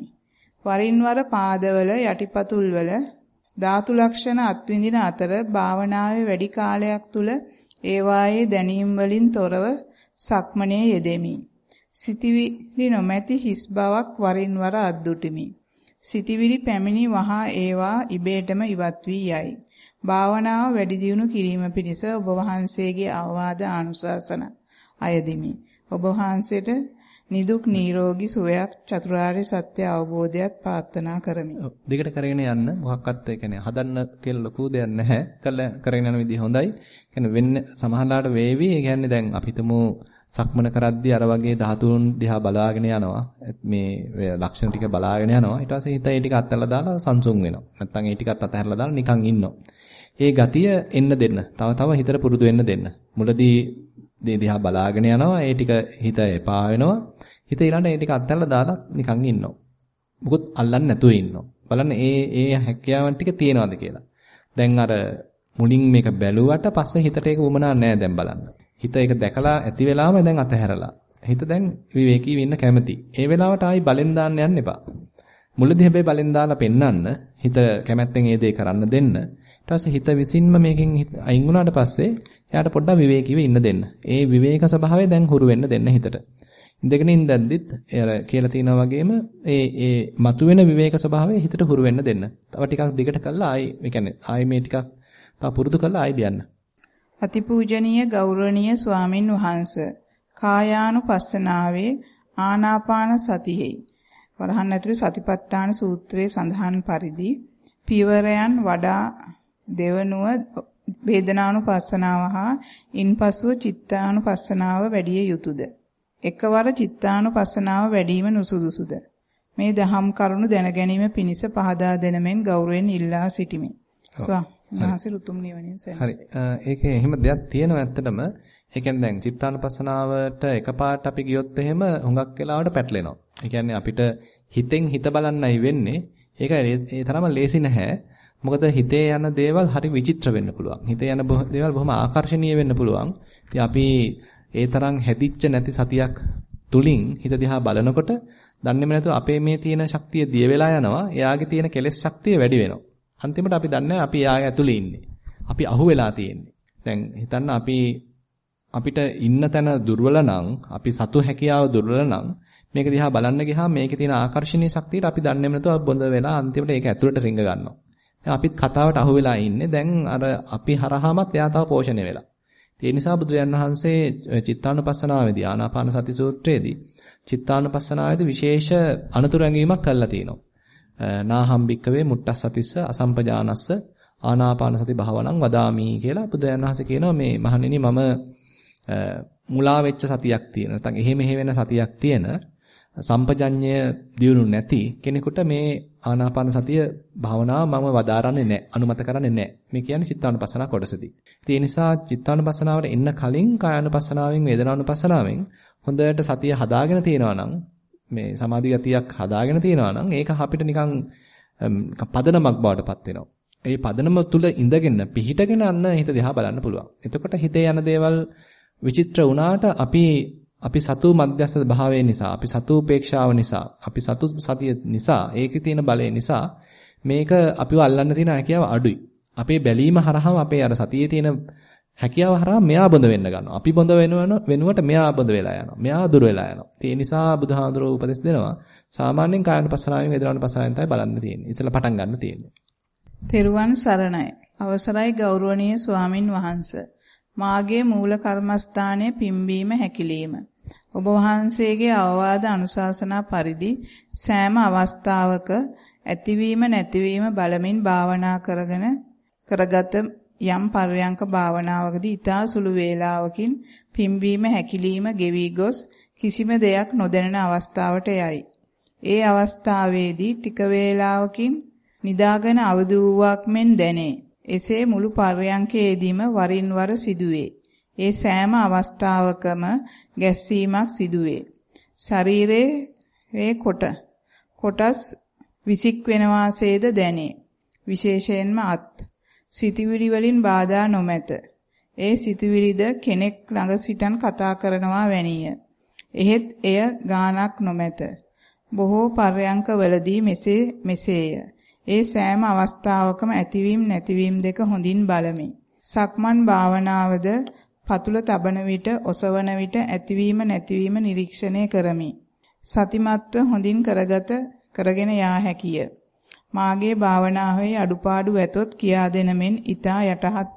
වරින් වර පාදවල යටිපතුල්වල ධාතු ලක්ෂණ අත්විඳින අතර භාවනාවේ වැඩි කාලයක් තුල ඒවායේ දැනීම් වලින් තොරව සක්මනේ යෙදෙමි. සිතවිලි නොමැති හිස් බවක් වරින් වර අද්දුටිමි. සිතවිලි පැමිණි වහා ඒවා ඉබේටම ඉවත් වී යයි. භාවනාව වැඩි දියුණු කිරීම පිණිස ඔබ වහන්සේගේ අවවාද අනුශාසන අයදිමි. ඔබ වහන්සේට නිදුක් නිරෝගී සුවයක් චතුරාර්ය සත්‍ය අවබෝධයත් ප්‍රාර්ථනා කරමි. ඔව් දිගට කරගෙන යන්න මොකක්වත් ඒ කියන්නේ හදන්න කියලා ලොකු දෙයක් නැහැ. කළ කරගෙන යන විදිහ හොඳයි. කියන්නේ වෙන්න සමහරලාට වේවි. ඒ කියන්නේ දැන් අපි හිතමු සක්මන කරද්දී අර වගේ ධාතුන් දිහා බලාගෙන යනවා. මේ ලක්ෂණ ටික බලාගෙන යනවා. ඊට පස්සේ හිත ඒ ටික අත්හැරලා දාලා සංසුන් වෙනවා. නැත්තම් ඒ ටිකත් අත්හැරලා දාලා නිකන් ඉන්නවා. ඒ ගතිය එන්න දෙන්න. තව තව හිතට පුරුදු වෙන්න දෙන්න. මුලදී දේ දිහා බලාගෙන යනවා. ඒ ටික හිත එපා වෙනවා. හිත ඊළඟට ඒ ටික අත්හැරලා දාලා නිකන් ඉන්නවා. මොකොත් අල්ලන්නේ නැතුව ඉන්නවා. බලන්න ඒ ඒ හැකියාවන් ටික තියෙනවද කියලා. දැන් අර මුලින් මේක බැලුවට පස්සේ හිතට ඒක වමනා නැහැ දැන් බලන්න. හිත ඒක දැකලා ඇති වෙලාවම දැන් අතහැරලා. හිත දැන් විවේකීව ඉන්න කැමති. ඒ වෙලාවට ආයි බලෙන් දාන්න යන්න එපා. මුලදී හැබැයි බලෙන් දාලා පෙන්නන්න හිත කැමැත්තෙන් ඒ දේ කරන්න දෙන්න. ඊට පස්සේ හිත විසින්ම මේකෙන් අයින් වුණාට පස්සේ එයාට පොඩ්ඩක් විවේකීව ඉන්න දෙන්න. ඒ විවේක ස්වභාවය දැන් හුරු වෙන්න දෙන්න හිතට. ඉඳගෙන ඉඳද්දිත් අර කියලා තිනා වගේම ඒ ඒ මතුවෙන විවේක ස්වභාවය හිතට හුරු වෙන්න දෙන්න. තව ටිකක් දිගට කළා ආයි ඒ කියන්නේ ආයි මේ ටිකක් තව පුරුදු කළා ආයි දියන්න. අතිපූජනීය ගෞරවනීය ස්වාමින් වහන්සේ. කායානුපස්සනාවේ ආනාපාන සතියෙහි. වරහන් ඇතුළේ සතිපට්ඨාන සූත්‍රයේ සඳහන් පරිදි පියවරයන් වඩා දෙවනුව වේදනානුපස්සනාව හා ඉන්පසුව චිත්තානුපස්සනාව වැඩි යුතුයද? එකවර චිත්තානුපස්සනාව වැඩිම නුසුදුසුද? මේ දහම් කරුණු දැන ගැනීම පිණිස පහදා දෙන මෙන් ගෞරවයෙන් ඉල්ලා සිටිමි. ස්වාමීන් රුතුම් නිවනින් සෙන්ස. හරි. ඒකේ එහෙම දෙයක් තියෙනවා ඇත්තටම. ඒ කියන්නේ දැන් චිත්තානුපස්සනාවට එකපාරට අපි ගියොත් එහෙම හුඟක් වෙලාවට පැටලෙනවා. ඒ කියන්නේ අපිට හිතෙන් හිත බලන්නයි වෙන්නේ. ඒක ඒ තරම ලේසි නැහැ. මොකද හිතේ යන දේවල් හරි විචිත්‍ර වෙන්න පුළුවන්. හිතේ යන දේවල් බොහොම ආකර්ශනීය වෙන්න පුළුවන්. ඉතින් අපි ඒ තරම් හැදිච්ච නැති සතියක් තුලින් හිත දිහා බලනකොට දන්නේම නැතුව අපේ මේ තියෙන ශක්තිය දිය වෙලා යනවා. එයාගේ තියෙන කෙලෙස් ශක්තිය වැඩි වෙනවා. අන්තිමට අපි දන්නේ අපි එයාගේ ඇතුලේ ඉන්නේ. අපි අහු වෙලා තියෙන්නේ. දැන් හිතන්න අපි අපිට ඉන්න තැන දුර්වල නම් අපි සතු හැකියාව දුර්වල නම් මේක දිහා බලන්න ගියාම මේකේ තියෙන ආකර්ෂණීය ශක්තියට අපි දන්නේම නැතුව බොඳ වෙලා අන්තිමට ඒක ඇතුළට රිංග ගන්නවා. දැන් අපිත් කතාවට අහු වෙලා ඉන්නේ. දැන් අර අපි හරහාමත් එයා තව පෝෂණය වෙලා. ඒ නිසා බුදුරජාන් වහන්සේ චිත්තානුපස්සනාවේදී ආනාපාන සති සූත්‍රයේදී චිත්තානුපස්සනාවේදී විශේෂ අනුතුරු ඇඟීමක් කළා තියෙනවා. නාහම්බික්කවේ මුට්ටස්සතිස්ස අසම්පජානස්ස ආනාපාන සති භාවනං වදාමි කියලා බුදුරජාන් වහන්සේ කියනවා මේ මහණෙනි මම මුලා වෙච්ච සතියක් තියෙන නැත්නම් එහෙ මෙහෙ වෙන සතියක් තියෙන සම්පජඤ්ඤය දියුණු නැති කෙනෙකුට මේ ආනාපාන සතිය භාවනාව මම වදාරන්නේ නැහැ අනුමත කරන්නේ නැහැ මේ කියන්නේ චිත්තානුපස්සනා කොටසදී. ඒ නිසා චිත්තානුපස්සනාවට එන්න කලින් කායානුපස්සනාවෙන් වේදනානුපස්සනාවෙන් හොඳට සතිය හදාගෙන තියෙනවා නම් මේ සමාධි ගතියක් හදාගෙන තියෙනවා නම් ඒක අපිට නිකන් පදනමක් බවට පත් වෙනවා. ඒ පදනම තුල ඉඳගෙන පිහිටගෙන අන්න හිත දිහා බලන්න පුළුවන්. එතකොට හිතේ යන දේවල් විචිත්‍ර වුණාට අපි අපි සතු මධ්‍යස්ථ භාවය නිසා, අපි සතු උපේක්ෂාව නිසා, අපි සතු සතිය නිසා, ඒකේ තියෙන බලය නිසා මේක අපිව අල්ලන්න තියෙන හැකියාව අඩුයි. අපේ බැලීම හරහාම අපේ අර සතියේ තියෙන හැකියාව හරහා මෙයා බොඳ වෙන්න ගන්නවා. අපි බොඳ වෙනවන වෙනුවට මෙයා බොඳ වෙලා යනවා. මෙයා දුර වෙලා යනවා. ඒ නිසා බුදුහාඳුරෝ උපදෙස් දෙනවා. සාමාන්‍යයෙන් කායනුපස්සනාවෙන් වේදනානුපස්සනාවෙන් තමයි බලන්න තියෙන්නේ. ඉතල පටන් ගන්න තියෙන්නේ. තෙරුවන් සරණයි. අවසරයි ගෞරවනීය ස්වාමින් වහන්සේ. මාගේ මූල කර්මස්ථානයේ පිම්බීම හැකිලිම. ඔබ වහන්සේගේ අවවාද අනුශාසනා පරිදි සෑම අවස්ථාවක ඇතිවීම නැතිවීම බලමින් භාවනා කරගෙන කරගත යම් පර්යංක භාවනාවකදී ඊතා සුළු වේලාවකින් පිම්බීම හැකිලිම ගෙවි ගොස් කිසිම දෙයක් නොදැනෙන අවස්ථාවට යයි. ඒ අවස්ථාවේදී ටික වේලාවකින් නිදාගෙන අවදි වූවක් මෙන් දැනේ. එසේ මුළු පර්යංකයේදීම වරින් වර සිදුවේ. ඒ සෑම අවස්ථාවකම ගැස්සීමක් සිදුවේ. ශරීරයේ කොට කොටස් විසික් වෙනවාසේද දැනේ. විශේෂයෙන්ම අත් සිතවිලි වලින් බාධා නොමැත. ඒ සිතවිලිද කෙනෙක් ළඟ සිටන් කතා කරනවා වැනිය. එහෙත් එය ගානක් නොමැත. බොහෝ පර්යංකවලදී මෙසේ මෙසේය. ඒ සෑම අවස්ථාවකම ඇතිවීම නැතිවීම දෙක හොඳින් බලමි. සක්මන් භාවනාවද පතුල තබන විට ඔසවන විට ඇතිවීම නැතිවීම නිරීක්ෂණය කරමි. සතිමත්ව හොඳින් කරගත කරගෙන යා හැකිය. මාගේ භාවනාවේ අඩුපාඩු ඇතොත් කියා දෙන මෙන් ඊතා යටහත්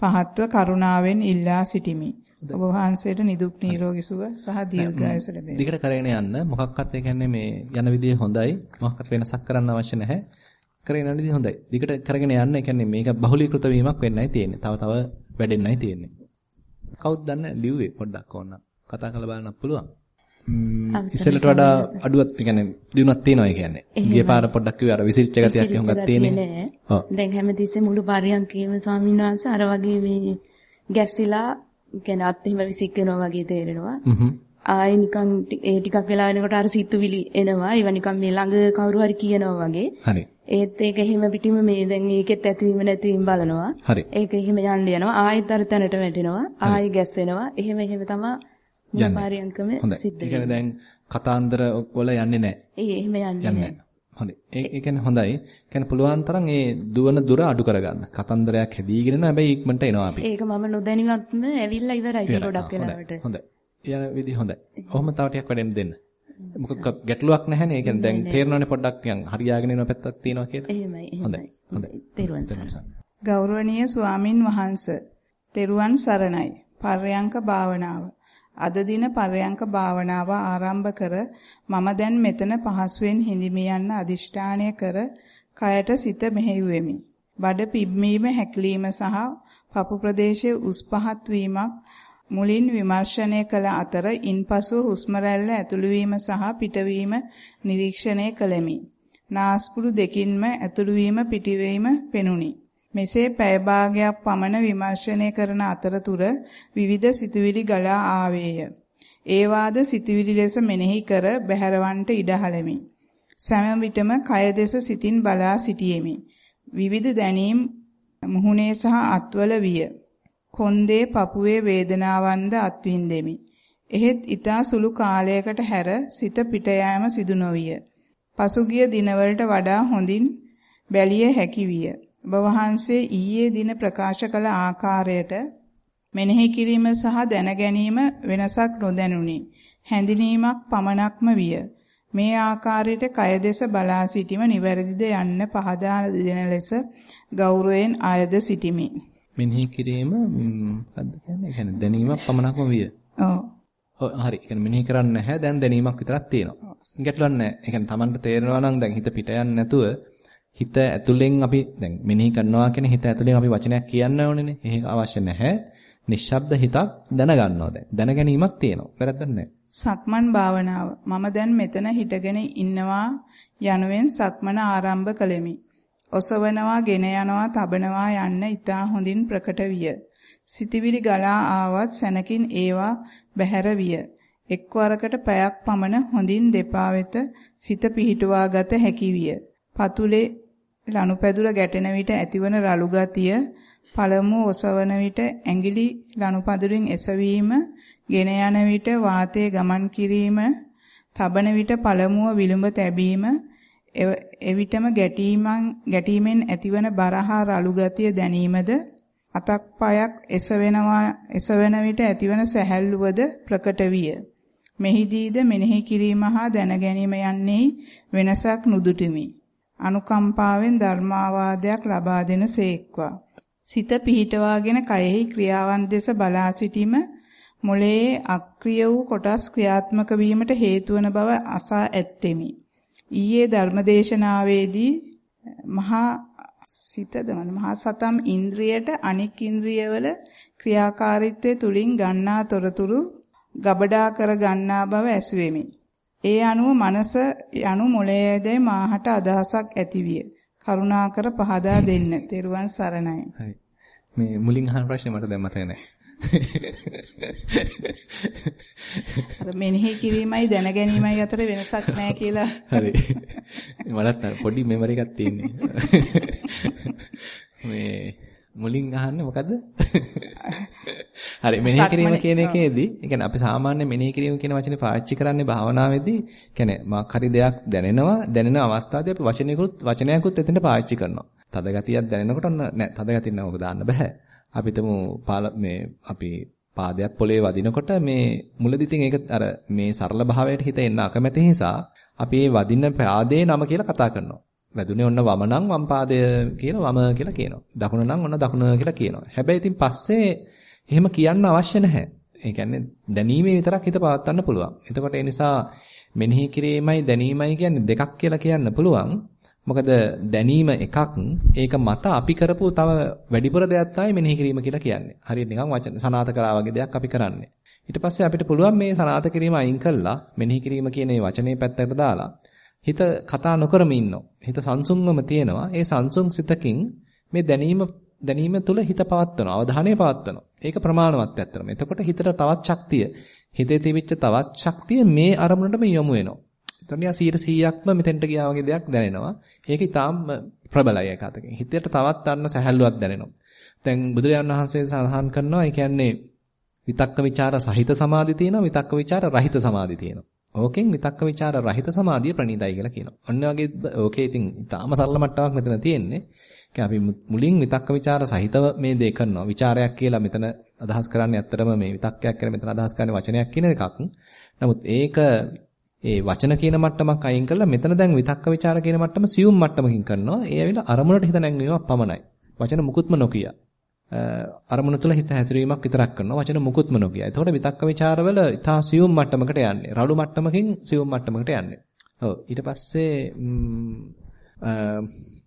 පහත්ව කරුණාවෙන් ඉල්ලා සිටිමි. ඔබ වහන්සේට නිදුක් නිරෝගී සුව සහ දීර්ඝායුෂ ලැබේවා. දිගට කරගෙන යන්න මොකක්වත් ඒ කියන්නේ මේ යන විදිය හොඳයි. මොකක්වත් වෙනසක් කරන්න අවශ්‍ය නැහැ. කරගෙන යන විදිය හොඳයි. දිගට කරගෙන යන්න ඒ කියන්නේ මේක බහුලීකృత වීමක් වෙන්නයි තියෙන්නේ. තව තව වැඩෙන්නයි තියෙන්නේ. කවුද දන්නේ ලිව්වේ පොඩ්ඩක් ඕන කතා කරලා බලන්න පුළුවන්. ඉස්සෙල්ලට වඩා අඩුවක් කියන්නේ දිනුවක් තියෙනවා කියන්නේ. ගිය පාර පොඩ්ඩක් කිව්වේ අර විසිරිච්ච ගතියක් හුඟක් තියෙන්නේ. ඔව්. දැන් හැමතිස්සෙම මුළු පරියන්කේම ස්වාමීන් වහන්සේ අර වගේ මේ ගැස්සිලා කියන්නේ අත් එහෙම විසික් වෙනවා වගේ තේරෙනවා. ආයි නිකන් ඒ ටිකක් වෙලා වෙනකොට අර සිතුවිලි එනවා. ඒවා නිකන් මේ ළඟ කවුරු හරි කියනවා වගේ. හරි. ඒත් ඒක එහෙම පිටිම මේ දැන් ඒකෙත් ඇතිවීම නැතිවීම බලනවා. හරි. ඒක එහෙම යන්න යනවා. ආයෙත් අර තැනට වැටෙනවා. ආයෙ ගැස්සෙනවා. එහෙම එහෙම තමයි මුපාරියංකම සිද්ධ වෙන්නේ. ඒ දැන් කතාන්දර වල යන්නේ නැහැ. ඒ එහෙම යන්නේ නැහැ. හොඳයි. ඒ කියන්නේ හොඳයි. කියන්නේ පුළුවන් තරම් ඒ දුවන දුර අඩු කරගන්න. කතන්දරයක් හැදීගෙන යනවා. හැබැයි ඉක්මනට එනවා අපි. ඒක මම නොදැනුවත්ම ඇවිල්ලා ඉවරයි ගොඩක් වෙලාවට. හොඳයි. යන විදිහ හොඳයි. කොහොම තව ටිකක් වැඩෙන්න දෙන්න. මොකක් ගැටලුවක් නැහැනේ. ඒ කියන්නේ දැන් තේරෙනවනේ පොඩ්ඩක් නිකන් හරියාගෙන යන පැත්තක් තියෙනවා කියලා. එහෙමයි එහෙමයි. හොඳයි. තෙරුවන් සරණයි. ගෞරවනීය ස්වාමින් වහන්සේ. තෙරුවන් සරණයි. පර්යංක භාවනාව. අද දින පර්යංක භාවනාව ආරම්භ කර මම දැන් මෙතන පහසුවෙන් හිඳිමි යන්න අදිෂ්ඨානය කර කයට සිත මෙහෙයුවෙමි. බඩ පිම්මීම හැකිලිම සහ පපු ප්‍රදේශයේ උස් පහත් වීමක් මුලින් විමර්ශනය කළ අතර ඉන්පසු හුස්ම රැල්ල ඇතුළු වීම සහ පිටවීම නිරීක්ෂණය කළෙමි. නාස්පුඩු දෙකින්ම ඇතුළු වීම පිටවීම පෙනුනි. මෙසේ පැය භාගයක් පමණ විමර්ශනය කරන අතරතුර විවිධ සිතුවිලි ගලා ආවේය. ඒ වාද සිතුවිලි ලෙස මෙනෙහි කර බැහැරවන්ට ඉඩහලෙමි. සෑම විටම කය දෙස සිතින් බලා සිටියෙමි. විවිධ දැනීම් මුහුණේ සහ අත්වල විය. කොන්දේ පපුවේ වේදනාවන්ද අත්විඳෙමි. එහෙත් ඊතා සුළු කාලයකට හැර සිත පිට යාම සිදු නොවිය. පසුගිය දිනවලට වඩා හොඳින් බැලිය හැකි විය. ඔබ වහන්සේ ඊයේ දින ප්‍රකාශ කළ ආකාරයට මෙනෙහි කිරීම සහ දැන ගැනීම වෙනසක් නොදැනුනි. හැඳිනීමක් පමණක්ම විය. මේ ආකාරයට කය දෙස බලා සිටීම නිවැරදිද යන්න පහදා දෙන ලෙස ගෞරවයෙන් ආයද සිටිමි. මෙනෙහි කිරීම මොකද්ද කියන්නේ? කියන්නේ දැනීමක් පමණක්ම විය. ඔව්. ඔව් හරි. ඒ කියන්නේ මෙනෙහි කරන්නේ නැහැ. දැන් දැනීමක් විතරක් තියෙනවා. ගැටලුවක් නැහැ. ඒ කියන්නේ Tamanට තේරෙනවා නම් දැන් හිත පිට යන්නේ නැතුව හිත ඇතුලෙන් අපි දැන් මෙනෙහි කරනවා කියන්නේ හිත ඇතුලෙන් අපි වචනයක් කියන්න ඕනේනේ. ඒක අවශ්‍ය නැහැ. නිශ්ශබ්ද හිතක් දැනගන්නවා දැන්. දැනගැනීමක් තියෙනවා. වැරද්දක් නැහැ. සක්මන් භාවනාව. මම දැන් මෙතන හිටගෙන ඉන්නවා යනුවෙන් සක්මන ආරම්භ කළෙමි. ඔසවනවා, ගෙන යනවා, තබනවා යන්න ඊටා හොඳින් ප්‍රකට විය. සිතවිලි ගලා ආවත් සැනකින් ඒවා බැහැර විය. එක්වරකට පැයක් පමණ හොඳින් දෙපා වෙත සිත පිහිටුවා ගත හැකි විය. පතුලේ ලනුපැදුර ගැටෙන විට ඇතිවන රළු ගතිය පළමුව ඔසවන විට ඇඟිලි ලනුපැදුරින් එසවීම ගෙන යන විට වාතයේ ගමන් කිරීම, තබන විට පළමුව විලුඹ තැබීම, එවිටම ගැටීමෙන් ගැටීමෙන් ඇතිවන බරහා රළු ගතිය දැනීමද අතක් පයක් එසවෙනවා එසවෙන විට ඇතිවන සැහැල්ලුවද ප්‍රකට විය. මෙහිදීද මෙනෙහි කිරීම හා දැන ගැනීම යන්නේ වෙනසක් නුදුටිමි. අනුකම්පාවෙන් ධර්මාවාදයක් ලබා දෙන සේක්වා. සිත පිහිටවාගෙන කයෙහි ක්‍රියාවන් දෙස බලා සිටීම මොළයේ අක්‍රිය වූ කොටස් ක්‍රියාත්මක වීමට හේතු වන බව අසා ඇත්තෙමි. ඊයේ ධර්මදේශනාවේදී මහා සිතද මහා සතම් ඉන්ද්‍රියට අනික් ඉන්ද්‍රියවල ක්‍රියාකාරීත්වය තුලින් ගන්නා තොරතුරු ගබඩා කර ගන්නා බව ඇසුවෙමි. ඒ අනුව මනස යනු මොළයේදී මාහට අදහසක් ඇතිවිය. කරුණාකර පහදා දෙන්න. තෙරුවන් සරණයි. හරි. මේ මුලින් අහන ප්‍රශ්නේ මට දැන් මතක නැහැ. අර මෙනෙහි කිරීමයි දැන ගැනීමයි අතර වෙනසක් නැහැ කියලා. හරි. මටත් පොඩි මෙමරි එකක් තියෙන්නේ. මේ මුලින් අහන්නේ මොකද්ද? හරි මෙනෙහි කිරීම කියන එකේදී, කියන්නේ අපි සාමාන්‍ය මෙනෙහි කිරීම කියන වචනේ පාවිච්චි කරන්නේ භාවනාවේදී, කියන්නේ මාක් හරි දෙයක් දැනෙනවා, දැනෙන අවස්ථාවේදී අපි වචනයකුත් වචනයකුත් එතනට පාවිච්චි කරනවා. තද ගතියක් දැනෙනකොට නෑ තද ගතියක් නෑ ඔක දාන්න බෑ. අපි හිතමු මේ අපි පාදයක් පොළවේ වදිනකොට මේ මුලදී තින් ඒක අර මේ සරල භාවයට හිත එන්න අකමැති නිසා අපි මේ වදින පාදයේ නම කියලා කතා කරනවා. වැදුනේ ඔන්න වම නම් වම් පාදය කියලා වම කියලා කියනවා. දකුණ නම් ඔන්න දකුණ කියලා කියනවා. හැබැයි ඉතින් පස්සේ එහෙම කියන්න අවශ්‍ය නැහැ. ඒ කියන්නේ දැනීමේ විතරක් හිත පවත්වන්න පුළුවන්. එතකොට ඒ නිසා මෙනෙහි කිරීමයි දැනීමයි කියන්නේ දෙකක් කියලා කියන්න පුළුවන්. මොකද දැනීම එකක් ඒක මත අපි කරපු තව වැඩිපුර දෙයක් තමයි මෙනෙහි කිරීම කියලා කියන්නේ. හරියට නිකන් වචන සනාත කරා වගේ දෙයක් අපි කරන්නේ. ඊට පස්සේ අපිට පුළුවන් මේ සනාත කිරීම අයින් කළා මෙනෙහි කිරීම කියන මේ වචනේ පැත්තකට දාලා හිත කතා නොකරම ඉන්නවා. හිත සංසුන්වම තියෙනවා. ඒ සංසුන් සිතකින් මේ දැනීම දැනීම තුළ හිත පවත්වනවා. අවධානය පවත්වනවා. ඒක ප්‍රමාණවත් ඇත්තටම. එතකොට හිතට තවත් ශක්තිය, හිතේ තිබිච්ච තවත් ශක්තිය මේ අරමුණටම යොමු වෙනවා. එතකොට නිකන් 100%ක්ම මෙතෙන්ට ගියා වගේ දෙයක් දැනෙනවා. ඒක ඊටාම් ප්‍රබලයි ඒක අතකින්. හිතට තවත් අන්න සැහැල්ලුවක් දැනෙනවා. දැන් බුදුරජාණන් වහන්සේ සඳහන් කරනවා, ඒ කියන්නේ විතක්ක ਵਿਚාර සහිත සමාධි තියෙනවා, විතක්ක ਵਿਚාර රහිත සමාධි තියෙනවා. ඕකෙන් විතක්ක ਵਿਚාර රහිත සමාධිය ප්‍රණීතයි කියලා කියනවා. අන්න වගේ ඕකේ ඉතින් ඊටාම සරල මට්ටමක් මෙතන තියෙන්නේ. ඒ අපි මුලින් විතක්ක ਵਿਚාර සහිතව මේ දේ කරනවා. ਵਿਚාරයක් කියලා මෙතන අදහස් කරන්නේ ඇත්තටම මේ විතක්කයක් කියලා මෙතන අදහස් කරන්නේ වචනයක් කියන එකක්. නමුත් ඒක ඒ වචන කියන මට්ටමක් අයින් කරලා මෙතන දැන් විතක්ක ਵਿਚාර කියන මට්ටම සියුම් මට්ටමකින් කරනවා. ඒ ඇවිල්ලා අරමුණට හිත නැංවීමක් පමණයි. වචන මුකුත්ම නොකිය. අරමුණ තුල හිත හැසිරීමක් විතරක් කරනවා. වචන මුකුත්ම නොකිය. එතකොට විතක්ක ਵਿਚාරවල ඉතා සියුම් මට්ටමකට යන්නේ. රළු මට්ටමකින් සියුම් මට්ටමකට යන්නේ. ඔව් ඊට පස්සේ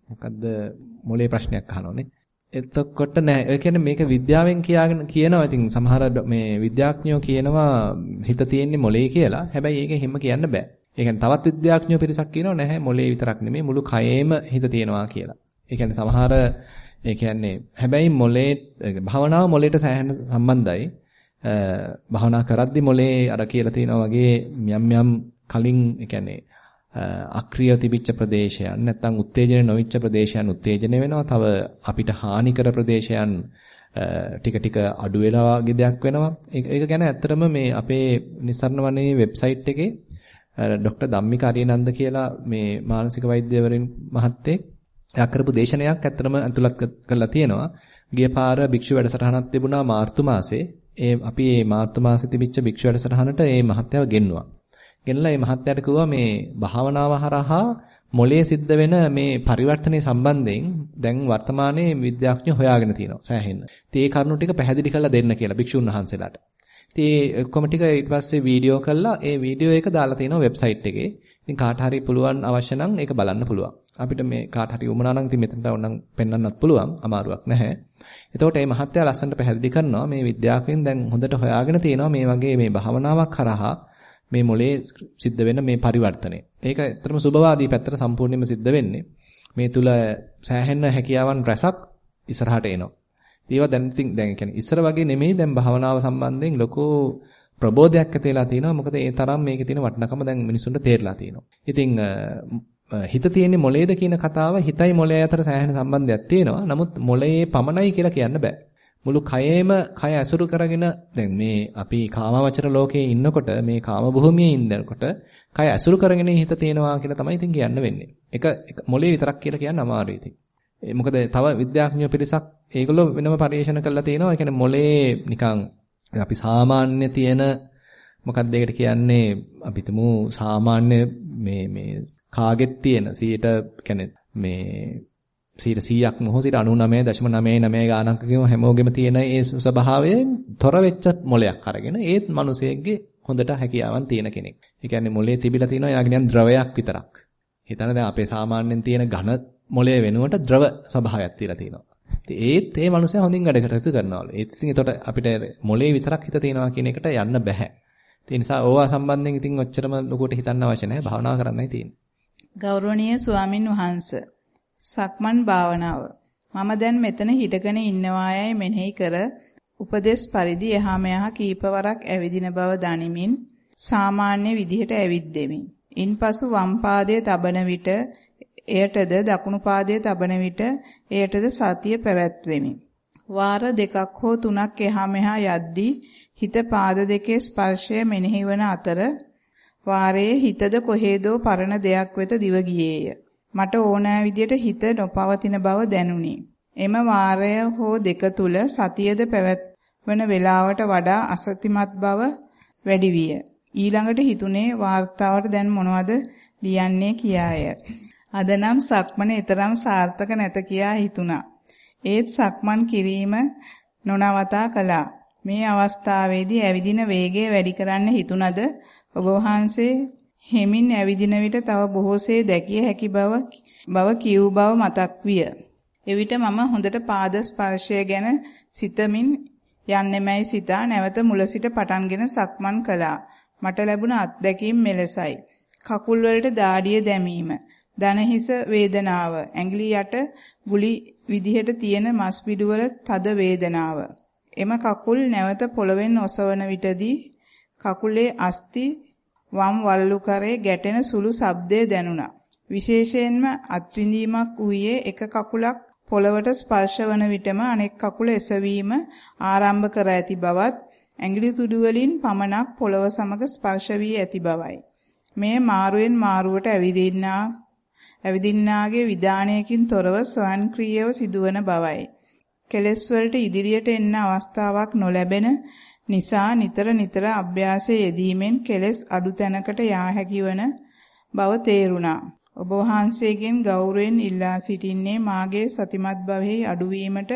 මොකද්ද මොලේ ප්‍රශ්නයක් අහනෝනේ. එතකොට නෑ. ඒ කියන්නේ මේක විද්‍යාවෙන් කියාගෙන කියනවා. ඉතින් සමහර මේ විද්‍යාඥයෝ කියනවා හිත තියෙන්නේ මොලේ කියලා. හැබැයි ඒක හැම කියන්න බෑ. ඒ කියන්නේ තවත් විද්‍යාඥයෝ පිරිසක් කියනවා නැහැ මොලේ විතරක් නෙමෙයි මුළු කයෙම හිත තියෙනවා කියලා. ඒ කියන්නේ සමහර ඒ කියන්නේ හැබැයි මොලේ භවනාව මොලේට සෑහෙන සම්බන්ධයි. භවනා කරද්දි මොලේ අර කියලා තියෙනවා වගේ යම් යම් කලින් ඒ කියන්නේ අක්‍රිය තිබිච්ච ප්‍රදේශයන් නැත්නම් උත්තේජන නොවිච්ච ප්‍රදේශයන් උත්තේජන වෙනවා. තව අපිට හානිකර ප්‍රදේශයන් ටික ටික අඩු වෙනවා වගේ දෙයක් වෙනවා. ඒක ගැන ඇත්තටම මේ අපේ නිසරණ වනේ වෙබ්සයිට් එකේ ડોક્ટર ධම්මික අරියනන්ද කියලා මේ මානසික වෛද්‍යවරින් මහත්තයෙක් එයා කරපු දේශනයක් ඇත්තටම ඇතුළත් කරලා තියෙනවා. ගිය පාර භික්ෂු වැඩසටහනක් තිබුණා මාර්තු මාසේ. ඒ අපි මේ මාර්තු මාසේ තිබිච්ච භික්ෂු වැඩසටහනට මේ මහත්තයව ගෙන්නුවා. ගෙනලා මේ මහත්තයාට කිව්වා මේ භාවනාව හරහා මොලේ සිද්ධ වෙන මේ පරිවර්තනයේ සම්බන්ධයෙන් දැන් වර්තමානයේ විද්‍යාඥයෝ හොයාගෙන තියෙනවා සෑහෙන්න. ඉතින් ඒ කරුණු ටික පැහැදිලි කරලා දෙන්න කියලා භික්ෂුන් වහන්සේලාට. ඉතින් ඒ ඔක්කොම ටික ඊට පස්සේ වීඩියෝ කළා ඒ වීඩියෝ එක දාලා තියෙනවා වෙබ්සයිට් එකේ. ඉතින් කාට හරි පුළුවන් අවශ්‍ය නම් ඒක බලන්න පුළුවන්. අපිට මේ කාට හරි උමනා නම් ඉතින් මෙතනට ඕනනම් පෙන්වන්නත් පුළුවන්. අමාරුවක් නැහැ. එතකොට මේ මහත්තයා ලස්සනට පැහැදිලි කරනවා මේ විද්‍යාවෙන් දැන් හොඳට හොයාගෙන තියෙනවා මේ වගේ මේ භාවනාවක් කරහා මේ මොලේ සිද්ධ වෙන මේ පරිවර්තනය. ඒක ඇත්තටම සුබවාදී පැත්තට සම්පූර්ණයෙන්ම සිද්ධ වෙන්නේ. මේ තුල සෑහෙන හැකියාවන් රැසක් ඉස්සරහට එනවා. ඒවා දැන් ඉතින් දැන් කියන්නේ ඉස්සර වගේ නෙමෙයි දැන් භාවනාව සම්බන්ධයෙන් ලොකු ප්‍රබෝධයක් ඇති වෙලා තියෙනවා. මොකද ඒ තරම් මේකේ තියෙන වටිනකම දැන් මිනිසුන්ට තේරලා තියෙනවා. ඉතින් හිත තියෙන්නේ මොලේද කියන කතාව හිතයි මොලේ අතර සෑහෙන සම්බන්ධයක් තියෙනවා. නමුත් මොලේ පමණයි කියලා කියන්න බෑ. මුළු කයෙම කය ඇසුරු කරගෙන දැන් මේ අපි කාමවචර ලෝකයේ ඉන්නකොට මේ කාම භූමියේ ඉන්නකොට කය ඇසුරු කරගෙන හිත තියෙනවා කියලා තමයි ඉතින් කියන්න වෙන්නේ. එක මොලේ විතරක් කියලා කියන්න අමාරුයි ඉතින්. මොකද තව විද්‍යාඥයෝ පිරිසක් ඒගොල්ලෝ වෙනම පරිශන කරලා තියෙනවා. ඒ කියන්නේ මොලේ නිකන් අපි සාමාන්‍ය තියෙන මොකක්ද ඒකට කියන්නේ අපි තුමු සාමාන්‍ය මේ මේ කාගෙත් තියෙන 100ට කියන්නේ මේ 100%ක්ම හෝ 99.99 ගානක් කියමු හැමෝගෙම තියෙන ඒ ස්වභාවයෙන් තොර වෙච්ච මොලයක් අරගෙන ඒත් මිනිසෙක්ගේ හොඳට හැකියාවන් තියෙන කෙනෙක්. ඒ කියන්නේ මොලේ තිබිලා තියෙනවා යාගෙන ද්‍රවයක් විතරක්. හිතන්න දැන් අපේ සාමාන්‍යයෙන් තියෙන ඝන මොලේ වෙනුවට ද්‍රව ස්වභාවයක් තියලා තියෙනවා. ඉතින් ඒත් ඒ මනුස්සයා හොඳින් වැඩ කටයුතු කරනවලු. ඒත් ඉතින් එතකොට අපිට මොලේ විතරක් හිත තියෙනවා කියන එකට යන්න බෑ. ඒ නිසා ඕවා සම්බන්ධයෙන් ඉතින් ඔච්චරම ලොකුවට හිතන්න අවශ්‍ය නැහැ. භාවනා කරන්නයි තියෙන්නේ. ගෞරවනීය ස්වාමින් වහන්සේ සක්මන් භාවනාව මම දැන් මෙතන හිටගෙන ඉන්නවායයි මෙනෙහි කර උපදේශ පරිදි එහා මෙහා කීපවරක් ඇවිදින බව දනිමින් සාමාන්‍ය විදිහට ඇවිද්දෙමි. ඉන්පසු වම් පාදයේ තබන විට එයටද දකුණු පාදයේ තබන විට එයටද සතිය පැවැත්වෙමි. වාර දෙකක් හෝ තුනක් එහා මෙහා යද්දී හිත පාද දෙකේ ස්පර්ශය මෙනෙහි වන අතර වාරයේ හිතද කොහෙදෝ පරණ දෙයක් වෙත දිව ගියේය. මට ඕනෑ විදියට හිත නොපවතින බව දැනුනි. එම වාරය හෝ දෙක තුල සතියද පැවැත්වන වේලාවට වඩා අසතිමත් බව වැඩි විය. ඊළඟට හිතුනේ වார்த்தාවට දැන් මොනවද ලියන්නේ කියාය. අද නම් සක්මන ඊතරම් සාර්ථක නැත කියා හිතුණා. ඒත් සක්මන් කිරීම නොනවතා කළා. මේ අවස්ථාවේදී ඇවිදින වේගය වැඩි කරන්න හිතුණද ඔබ වහන්සේ හෙමින් ඇවිදින විට තව බොහෝසේ දැකිය හැකි බව බව කියූ බව මතක් විය. එවිට මම හොඳට පාද ස්පර්ශය ගැන සිතමින් යන්නෙමයි සිතා නැවත මුල සිට පටන්ගෙන සක්මන් කළා. මට ලැබුණ අත්දැකීම් මෙලෙසයි. කකුල් වලට දාඩිය දැමීම, දනහිස වේදනාව, ඇඟිලි යට ගුලි විදිහට තියෙන මස් පිඩුවල තද වේදනාව. එම කකුල් නැවත පොළවෙන් ඔසවන විටදී කකුලේ අස්ති වම් වලලු කරේ ගැටෙන සුළු ශබ්දය දැනුණා. විශේෂයෙන්ම අත්විඳීමක් වූයේ එක කකුලක් පොළවට ස්පර්ශ වන විටම අනෙක් කකුල එසවීම ආරම්භ කර ඇති බවත් ඇඟිලි තුඩු වලින් පමණක් පොළව සමග ස්පර්ශ වී ඇති බවයි. මේ මාරුවෙන් මාරුවට ඇවිදින්නා ඇවිදින්නාගේ විධානයකින් තොරව ස්වයංක්‍රීයව සිදුවන බවයි. කෙලෙස් වලට ඉදිරියට එන්න අවස්ථාවක් නොලැබෙන නිසා නිතර නිතර අභ්‍යාසයේ යෙදීමෙන් කෙලෙස් අඩු තැනකට යා හැකිවන බව තේරුණා. ඔබ වහන්සේගෙන් ගෞරවයෙන් ඉල්ලා සිටින්නේ මාගේ සතිමත් භවෙහි අඩුවීමට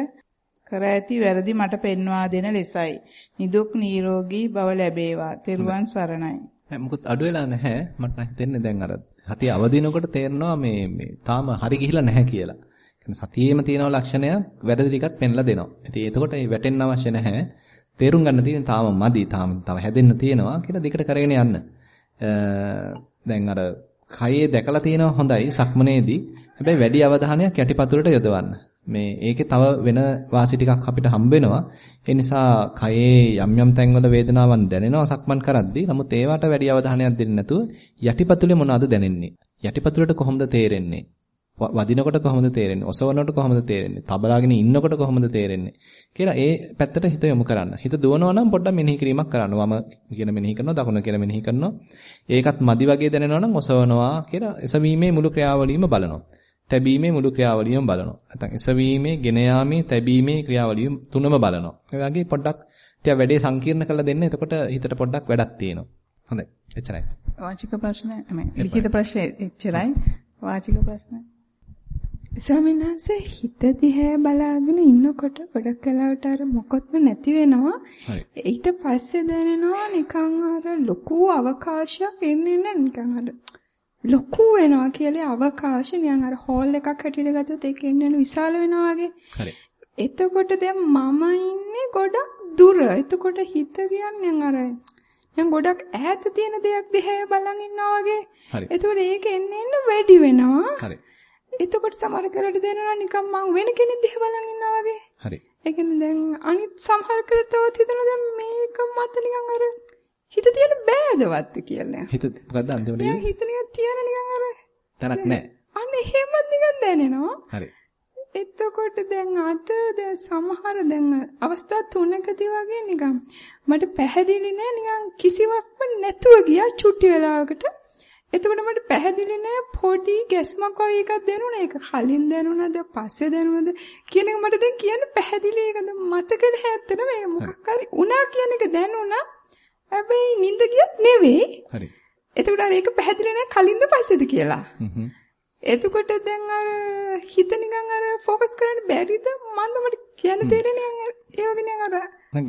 කර ඇති වැරදි මට පෙන්වා දෙන ලෙසයි. නිදුක් නිරෝගී භව ලැබේවා. තෙරුවන් සරණයි. මොකද අඩු වෙලා නැහැ. මට හිතෙන්නේ දැන් අර හතිය අවදිනකොට තේරෙනවා මේ මේ තාම හරි ගිහිලා නැහැ කියලා. කියන්නේ සතියේම තියෙන ලක්ෂණය වැරදි ටිකක් පෙන්ලා දෙනවා. ඉතින් එතකොට ඒ වැටෙන්න අවශ්‍ය නැහැ. තේරුම් ගන්න තියෙන තාම මදි තාම තව හැදෙන්න තියෙනවා කියලා දිකට කරගෙන යන්න. දැන් අර කයේ දැකලා තියෙනවා හොඳයි සක්මනේදී. හැබැයි වැඩි අවධානයක් යටිපතුලට යොදවන්න. මේ ඒකේ තව වෙන වාසි ටිකක් අපිට හම්බ වෙනවා. ඒ නිසා කයේ යම් යම් තැන්වල වේදනාවන් දැනෙනවා සක්මන් කරද්දී. නමුත් ඒවට වැඩි අවධානයක් දෙන්නේ නැතුව යටිපතුලේ මොනවද දැනෙන්නේ? යටිපතුලට කොහොමද තේරෙන්නේ? වදිනකොට කොහොමද තේරෙන්නේ? ඔසවනකොට කොහොමද තේරෙන්නේ? තබලාගෙන ඉන්නකොට කොහොමද තේරෙන්නේ? කියලා ඒ පැත්තට හිත යොමු කරන්න. හිත දුවනවා නම් පොඩ්ඩක් මෙනෙහි කිරීමක් කරන්න. වම කියන මෙනෙහි කරනවා, දකුණ කියන මෙනෙහි කරනවා. ඒකත් මදි වගේ දැනෙනවා නම් ඔසවනවා කියලා එසවීමේ මුළු ක්‍රියාවලියම බලනවා. තැබීමේ මුළු ක්‍රියාවලියම බලනවා. නැත්නම් එසවීමේ, ගෙන යාමේ, තැබීමේ ක්‍රියාවලිය තුනම බලනවා. ඒ වගේ පොඩ්ඩක් ටික වැඩේ සංකීර්ණ කරලා දෙන්න. එතකොට හිතට පොඩ්ඩක් වැඩක් තියෙනවා. හොඳයි. එච්චරයි. වාචික ප්‍රශ්න ලිඛිත ප්‍රශ්න එච්චරයි. වාචික ප්‍රශ්න ස්වාමීන් වහන්සේ හිත දිහා බලාගෙන ඉන්නකොට ගොඩක් කලාවට අර මොකොත්ම නැති වෙනවා. ඊට පස්සේ දැනෙනවා නිකන් අර ලොකු අවකාශයක් එන්නේ නැහැ නිකන් අර ලොකු වෙනවා කියලා අවකාශය නිකන් අර හෝල් එකක් හැටියට ගත්තොත් ඒක එන්නේ විශාල වෙනවා වගේ. හරි. එතකොට දැන් මම ඉන්නේ ගොඩක් දුර. එතකොට හිත කියන්නේ අර දැන් ගොඩක් ඈත තියෙන දෙයක් දිහා බලන් ඉන්නවා වගේ. හරි. එතකොට ඒක එන්න එන්න වැඩි වෙනවා. හරි. එතකොට සමහර කරට දැනෙනවා නිකන් මං වෙන කෙනෙක් දිහා බලන් ඉන්නවා වගේ. හරි. ඒ කියන්නේ දැන් අනිත් සමහර කරට තවත් හිතනවා දැන් මේක මත නිකන් අර හිත තියෙන බෑදවත් කියලා. හිත මොකද්ද අන්තිමට නිකන් හිත නිකන් තියන නිකන් අර තැනක් නැහැ. අන්න එහෙමත් නිකන් දැනෙනවා. හරි. එතකොට දැන් අත දැන් සමහර දැන් අවස්ථා තුනකදී වගේ නිකන් මට පැහැදිලි නෑ නිකන් කිසිවක්ම නැතුව ගියා චුටි වෙලාවකට එතකොට මට පැහැදිලි නෑ පොඩි ගැස්මක් වගේ එකක් දැනුණා. ඒක කලින් දැනුණාද පස්සේ දැනුණාද කියන එක මට දැන් කියන්න පැහැදිලි ඒක දැන් මතක නැහැ ඇත්තට මේ මොකක් හරි වුණා කියන එක දැනුණා. හැබැයි නිින්ද ගියත් නෙවෙයි. හරි. එතකොට අර ඒක පැහැදිලි නෑ කලින්ද පස්සේද කියලා. එතකොට දැන් අර හිත නිකන් අර ફોකස් කරන්න බැරිද මන්ද මට කියන්න තේරෙන්නේ ඒ වගේ නෑ අර.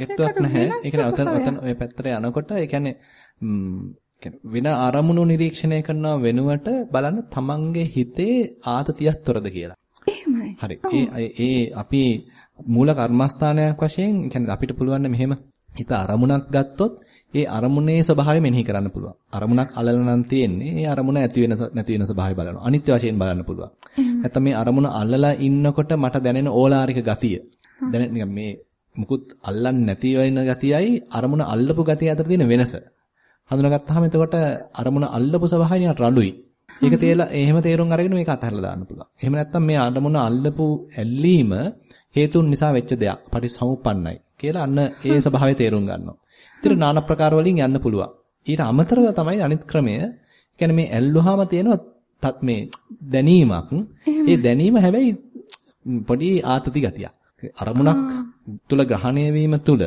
ගැටුවක් නැහැ. ඒ කියන්නේ ඔතන ඔතන ඔය පැත්තට යනකොට ඒ කියන්නේ වෙන අරමුණු නිරීක්ෂණය කරනව වෙනුවට බලන්න තමන්ගේ හිතේ ආතතියක් තොරද කියලා. එහෙමයි. හරි. ඒ ඒ අපි මූල කර්මස්ථානයක් වශයෙන් කියන්නේ අපිට පුළුවන් මෙහෙම හිත අරමුණක් ගත්තොත් ඒ අරමුණේ ස්වභාවය මෙනෙහි කරන්න පුළුවන්. අරමුණක් අලල නම් තියෙන්නේ ඒ අරමුණ ඇති වෙන නැති වෙන ස්වභාවය බලනවා. අනිත්‍ය වශයෙන් බලන්න පුළුවන්. නැත්නම් මේ අරමුණ අල්ලලා ඉන්නකොට මට දැනෙන ඕලාරික ගතිය. දැනෙන මේ මුකුත් අල්ලන්නේ නැති වෙන ගතියයි අරමුණ අල්ලපු ගතිය අතර තියෙන වෙනස. හඳුනාගත්තාම එතකොට අරමුණ අල්ලපු ස්වභාවය නිකන් රළුයි. ඒක තේලා එහෙම තේරුම් අරගෙන මේක අතහැරලා දාන්න පුළුවන්. එහෙම නැත්නම් මේ අරමුණ අල්ලපු ඇල්ලීම හේතුන් නිසා වෙච්ච දෙයක්. පටිසමුප්පන්නයි කියලා අන්න ඒ ස්වභාවය තේරුම් ගන්නවා. ඊට নানা ප්‍රකාර වලින් යන්න පුළුවන්. ඊට අමතරව තමයි අනිත් ක්‍රමය. කියන්නේ මේ ඇල්ලුවාම තියෙනවා මේ දැනීමක්. ඒ දැනීම හැබැයි පොඩි ආතති ගතියක්. අරමුණක් තුල ග්‍රහණය වීම තුල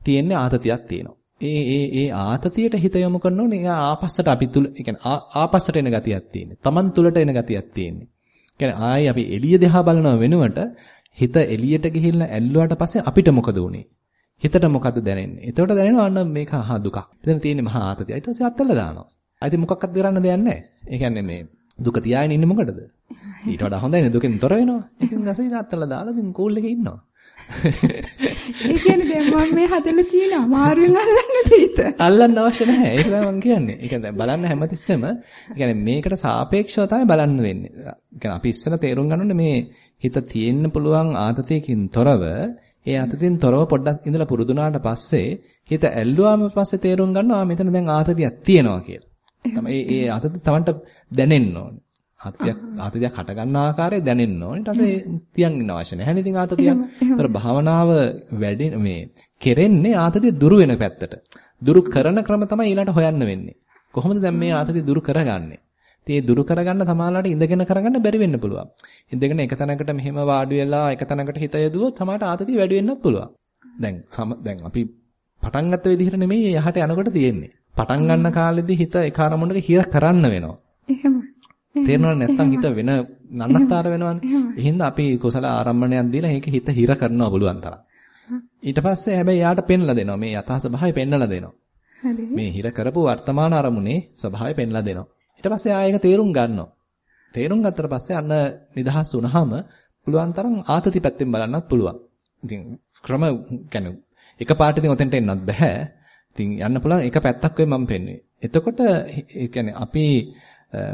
තියෙන ආතතියක් තියෙනවා. ඒ ඒ ඒ ආතතියට හිත යොමු කරනෝනේ ඒ ආපස්සට අපි තුල ඒ කියන්නේ ආපස්සට එන ගතියක් තියෙන්නේ. Taman තුලට එන ගතියක් තියෙන්නේ. කියන්නේ ආයි අපි එළිය දෙහා බලනව වෙනුවට හිත එළියට ගිහිල්ලා ඇල්ලුවාට පස්සේ අපිට මොකද උනේ? හිතට මොකද දැනෙන්නේ? එතකොට දැනෙනවා අන්න මේක අහා දුකක්. එතන තියෙන්නේ මහා ආතතිය. ඊට පස්සේ අත්තල්ලා දානවා. ආයිත් මොකක්වත් කරන්න දෙයක් නැහැ. ඒ කියන්නේ මේ දුක තියාගෙන ඉන්නේ මොකටද? ඊට වඩා හොඳයිනේ දුකෙන් තොර වෙනවා. ඉතින් රසයි අත්තල්ලා දාලා ඉතින් කූල් එකේ ඉන්නවා. ඒ කියන්නේ දැන් මම මේ හදලා තියෙන අමාරුවෙන් අල්ලන්න දෙයිද? අල්ලන්න අවශ්‍ය නැහැ. ඒක තමයි මම කියන්නේ. ඒ කියන්නේ බලන්න හැමතිස්සෙම කියන්නේ මේකට සාපේක්ෂව තමයි බලන්න වෙන්නේ. කියන්නේ අපි ඉස්සෙල්ලා තේරුම් ගන්න මේ හිත තියෙන්න පුළුවන් ආතතියකින් තොරව ඒ ආතතියෙන් තොරව පොඩ්ඩක් ඉඳලා පුරුදුනාට පස්සේ හිත ඇල්ලුවාම පස්සේ තේරුම් ගන්නවා මෙතන දැන් ආතතියක් තියෙනවා කියලා. තමයි ඒ ආතතිය Tamanට දැනෙන්න ඕනේ. ආතතියක් ආතතියක් හට ගන්න ආකාරය දැනෙන්න ඕනේ. ඊට පස්සේ තියන් ඉන්න අවශ්‍ය නැහැ. ඉතින් ආතතියක්. ඒතර භාවනාව වැඩි මේ කෙරෙන්නේ ආතතිය දුරු වෙන පැත්තට. දුරු කරන ක්‍රම තමයි ඊළඟට හොයන්න වෙන්නේ. කොහොමද දැන් මේ ආතතිය දුරු කරගන්නේ? ඉතින් ඒ දුරු කරගන්න සමහරවිට ඉඳගෙන කරගන්න බැරි වෙන්න පුළුවන්. ඉඳගෙන එක තැනකට මෙහෙම වාඩි වෙලා එක තැනකට හිත යදුවොත් සමහරට ආතතිය වැඩි වෙන්නත් පුළුවන්. දැන් දැන් අපි පටන් ගත්ත විදිහට නෙමෙයි යහට යනකොට තියෙන්නේ. පටන් ගන්න කාලෙදී හිත එක අරමුණක හිර කරන්න වෙනවා. එහෙම. තේරෙනවද නැත්තම් හිත වෙන නන්නත්තර වෙනවනේ. එහෙනම් අපි කුසල ආරම්භණයක් දීලා ඒක හිත හිර කරනවා පුළුවන් තරම්. ඊට පස්සේ හැබැයි යාට පෙන්ලා දෙනවා. මේ යථා ස්වභාවය පෙන්වලා දෙනවා. මේ හිර කරපු වර්තමාන අරමුණේ ස්වභාවය පෙන්ලා දෙනවා. ඊට පස්සේ ආයෙක තේරුම් ගන්නවා. තේරුම් ගත්තට පස්සේ අන්න නිදහස් වුණාම පුළුවන් තරම් ආතති පැත්තෙන් බලන්නත් පුළුවන්. ඉතින් ක්‍රම කියන්නේ එක පාට ඉතින් ඔතෙන්ට එන්නත් බෑ. ඉතින් යන්න පුළුවන් එක පැත්තක් වෙයි මම පෙන්වන්නේ. එතකොට ඒ කියන්නේ අපි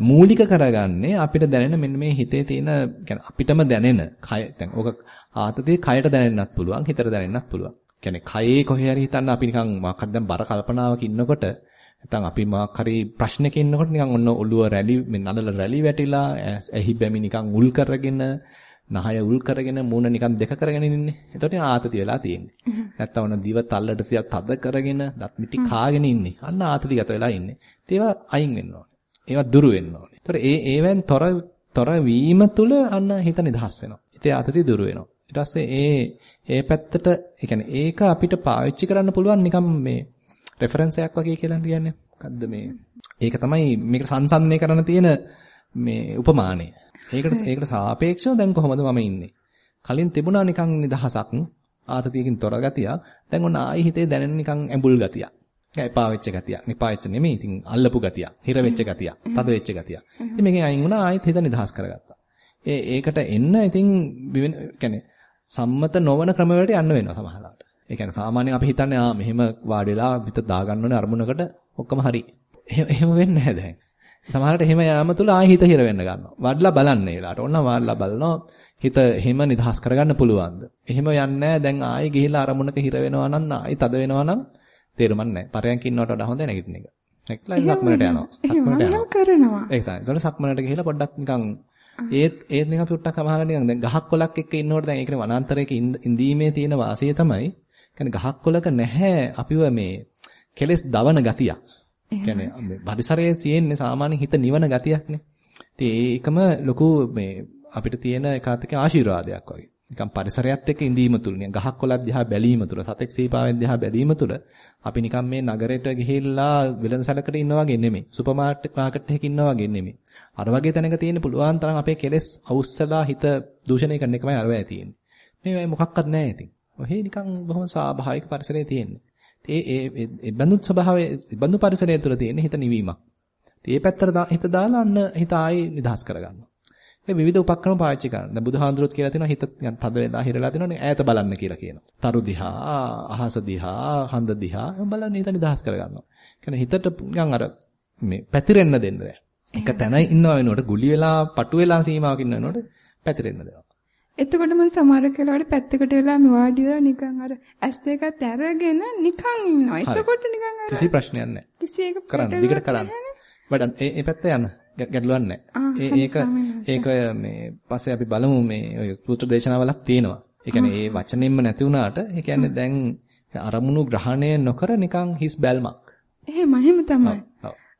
මූලික කරගන්නේ අපිට දැනෙන මෙන්න මේ හිතේ තියෙන කියන්නේ අපිටම දැනෙන කය දැන් ඕක ආතතිය කයට දැනෙන්නත් පුළුවන් හිතට දැනෙන්නත් පුළුවන්. කියන්නේ කයේ කොහේ හරි හිතන්න අපි නිකන් මොකක් හරි දැන් බර කල්පනාවක ඉන්නකොට නැත්නම් අපි මොකක් හරි ප්‍රශ්නක ඉන්නකොට නිකන් ඔන්න ඔළුව රැලි මේ නළල රැලි වැටිලා ඇහි බැමි නිකන් උල් කරගෙන නහය උල් කරගෙන මූණ නිකන් දෙක කරගෙන ඉන්නේ. එතකොට ආතතිය වෙලා තියෙන්නේ. නැත්නම් ඔන්න දිව තල්ලට සියක් තද කරගෙන දත් මිටි කාගෙන ඉන්නේ. අන්න ආතතිගත වෙලා ඉන්නේ. ඒවා අයින් ඕනේ. ඒවා දුරු වෙන්න ඕනේ. ඒතර ඒ ඒවෙන් තොර තොර වීම තුල අන්න හිත නිදහස් වෙනවා. හිතේ ආතතිය දුර වෙනවා. ඊට පස්සේ ඒ ඒ පැත්තට ඒ කියන්නේ ඒක අපිට පාවිච්චි කරන්න පුළුවන් නිකම් මේ රෙෆරන්ස් එකක් වගේ කියලා කියන්නේ. මොකද්ද මේ? ඒක තමයි මේකට සංසන්දනය කරන්න තියෙන මේ උපමානය. ඒකට ඒකට සාපේක්ෂව දැන් කොහොමද මම ඉන්නේ? කලින් තිබුණා නිකන් නිදහසක් ආතතියකින් තොර ගතියක්. දැන් ඔන්න ආයි හිතේ දැනෙන නිකන් ඇඹුල් ගතියක්. එපා වෙච්ච ගතියක්. නිපා වෙච්ච නෙමෙයි. ඉතින් අල්ලපු ගතියක්. හිර වෙච්ච ගතියක්. තද වෙච්ච ගතියක්. ඉතින් මේකෙන් අයින් වුණා ආයෙත් හිත නිදහස් කරගත්තා. ඒ ඒකට එන්න ඉතින් කියන්නේ සම්මත නොවන ක්‍රමවලට යන්න වෙනවා සමහරවිට. ඒ කියන්නේ සාමාන්‍යයෙන් අපි හිතන්නේ ආ මෙහෙම වාඩි වෙලා හිත දාගන්න ඕනේ අරමුණකට ඔක්කොම හරි. එහෙම වෙන්නේ නැහැ දැන්. සමහරවිට එහෙම යාම තුල ආයෙ හිත හිර වෙන්න ගන්නවා. වඩලා බලන්න ඒ වෙලාවට. ඔන්න වඩලා බලනවා හිත එහෙම නිදහස් කරගන්න පුළුවන්ද? එහෙම යන්නේ දැන් ආයෙ ගිහිල්ලා අරමුණක හිර වෙනවා නම් ආයෙ තද වෙනවා නම් තේරුමක් නැහැ. පරයන්ක ඉන්නවට වඩා හොඳ නැගිටින එක. නැගිටලා සක්මනට යනවා. සක්මනට යනවා. කරනවා. ඒක තමයි. ඒතකොට සක්මනට ගිහිල්ලා පොඩ්ඩක් නිකන් ඒත් ඒත් නිකන් පුට්ටක් සමහරවිට නිකන් දැන් ගහක් කොලක් එක්ක ඉන්නකොට දැන් ඒකනේ වනාන්තරයක ඉඳීමේ තියෙන වාසිය තමයි. කියන්නේ ගහක් කොලක නැහැ අපිව මේ කෙලස් දවන ගතියක්. කියන්නේ මේ පරිසරයේ තියෙන සාමාන්‍ය හිත නිවන ගතියක්නේ. ඉතින් ඒකම ලොකු මේ අපිට තියෙන එකාතක ආශිර්වාදයක් වගේ. නිකන් පරිසරයත් එක්ක ඉඳීම තුල නිකන් ගහක් කොළක් දිහා බැලීම තුල සතෙක් සීපාවෙන් දිහා බැලීම තුල අපි නිකන් මේ නගරයට ගිහිල්ලා විලන්සලකට ඉන්නා වගේ නෙමෙයි. සුපර් මාකට් එකක ඉන්නා වගේ නෙමෙයි. අර වගේ තැනක තියෙන පුළුවන් තරම් අපේ කෙලෙස් අවුස්සලා හිත දූෂණය කරන එකමයි අර වෙයි තියෙන්නේ. මේ මොකක්වත් නැහැ ඉතින්. ඔහේ නිකන් බොහොම ස්වාභාවික පරිසරයේ තියෙන්නේ. ඒ ඒ ඒ බඳු ස්වභාවයේ බඳු පරිසරය තුළ තියෙන හිත නිවීමක්. ඒ පැත්තට හිත දාලා අන්න හිත ආයි නිදහස් කරගන්නවා. ඒ විවිධ උපක්‍රම පාවිච්චි කරනවා. දැන් බුදුහාඳුරුත් කියලා තියෙනවා හිත නිකන් තද වෙලා හිරලා තියෙනවනේ ඈත බලන්න කියලා කියනවා. තරු දිහා, අහස දිහා, හඳ දිහා බලන්න හිත නිදහස් කරගන්නවා. කියන්නේ හිතට නිකන් අර මේ පැතිරෙන්න දෙන්න බෑ. එක තැන ඉන්නව වෙනකොට ගුලි වෙලා, පටු වෙලා සීමාවක ඉන්න වෙනකොට පැතිරෙන්න දෙනවා. එතකොට මම සමහර කාලවල පැත්තකට වෙලා මේ වාඩි වෙලා නිකන් අර ඇස් දෙකත් අරගෙන නිකන් ඉන්නවා. එතකොට නිකන් අර කිසි ප්‍රශ්නයක් නැහැ. කිසි එක කරන්න දිගට කරන්න. වඩා ඒ පැත්ත යන්න. ගැටලුවක් නැහැ. ඒක ඒක මේ පස්සේ අපි බලමු මේ ඔය සූත්‍ර දේශනාවලක් තියෙනවා. ඒ කියන්නේ ඒ වචනෙන්ම නැති වුණාට ඒ කියන්නේ දැන් අරමුණු ග්‍රහණය නොකර නිකන් හිස් බැල්මක්. එහෙම එහෙම තමයි.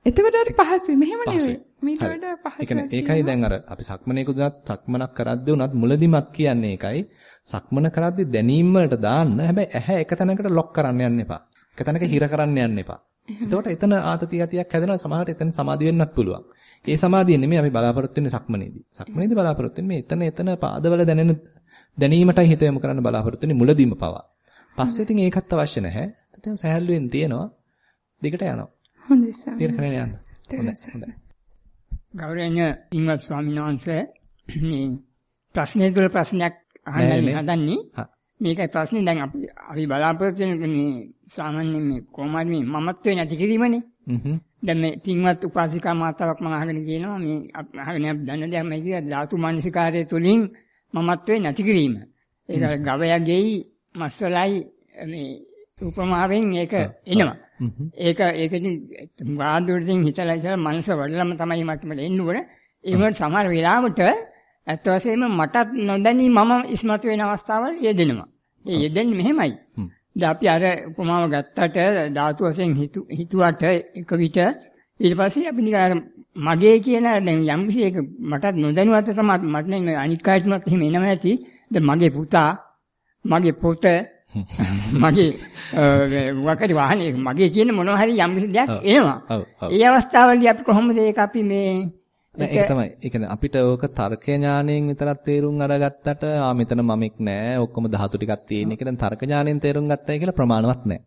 එතකොට හරි පහසුයි. මෙහෙම නෙවෙයි. මීට වඩා පහසුයි. ඒකයි දැන් අර අපි සක්මනේකුදුනත් සක්මනක් කරද්දී උනත් මුලදිමත් කියන්නේ ඒකයි. සක්මන කරද්දී දැනීම වලට දාන්න හැබැයි ඇහැ එක තැනකට ලොක් කරන්න යන්න එපා. එක තැනක හිර කරන්න යන්න එපා. එතකොට එතන ආතතිය ගතියක් හැදෙනවා සමහරට එතන සමාධි වෙන්නත් පුළුවන්. ඒ සමාධිය නෙමෙයි අපි බලාපොරොත්තු වෙන්නේ සක්මනේදී. සක්මනේදී බලාපොරොත්තු වෙන්නේ එතන එතන පාදවල දැනෙන දැනීමටයි හිත යොමු කරන්න බලාපොරොත්තු වෙන්නේ මුලදීම පවා. පස්සේ ඉතින් ඒකත් අවශ්‍ය නැහැ. ඉතින් සහැල්ලුවෙන් තියෙනවා. දිගට යනවා. හොඳයි සාමි. ඊට කරගෙන යන්න. හොඳයි. හොඳයි. ගෞරවනීය ඉන්වත් ස්වාමීන් වහන්සේ මේ ප්‍රශ්නේ තුල ප්‍රශ්නයක් අහන්න හදන්නේ. මේකයි ප්‍රශ්නේ දැන් අපි අපි බලාපොරොත්තු වෙන සාමාන්‍යයෙන් මේ කොහොමද මේ මමත්වේ නැති කිරීමනේ. දැන් මේ පින්වත් උපාසිකා මාතාවක් මම අහගෙන කියනවා මේ අහගෙන දන්න දෙයක් මම කිය ධාතු මනසිකාරයේ තුලින් මමත්වේ නැති කිරීම. ඒක ගවයාගේයි මස්සලයි මේ උපමාවෙන් ඒක එනවා. ඒක ඒක ඉතින් වාදුරකින් හිතලා ඉතලා මනස වඩලම තමයි මට්ටමට එන්න ඕන. ඒ වුණාට සමහර වෙලාවට ඇත්ත වශයෙන්ම මටත් නොදැනී මම ඉස්මතු වෙන අවස්ථාවල් යෙදෙනවා. ඒ යෙදෙන්නේ මෙහෙමයි. දැන් අපි අර උපමාව ගත්තට ධාතු වශයෙන් හිතුවට එක විට ඊට පස්සේ අපි නිකන් මගේ කියන දැන් යම් කිසි එක මටත් නොදැනුවත් තමයි මට නේ අනික් කාටවත් එහෙම එනවා ඇති. දැන් මගේ පුතා මගේ පොත මගේ වකරි වාහනේ මගේ කියන මොනවා හරි යම් කිසි දෙයක් එනවා. ඒ අවස්ථාවලදී අපි කොහොමද ඒක අපි මේ ඒක තමයි. ඒ කියන්නේ අපිට ඕක තර්ක ඥාණයෙන් විතරක් තේරුම් අරගත්තට ආ මෙතන මමෙක් නෑ. ඔක්කොම ධාතු ටිකක් තියෙන එක දැන් තර්ක ඥාණයෙන් තේරුම් ගත්තයි කියලා ප්‍රමාණවත් නෑ.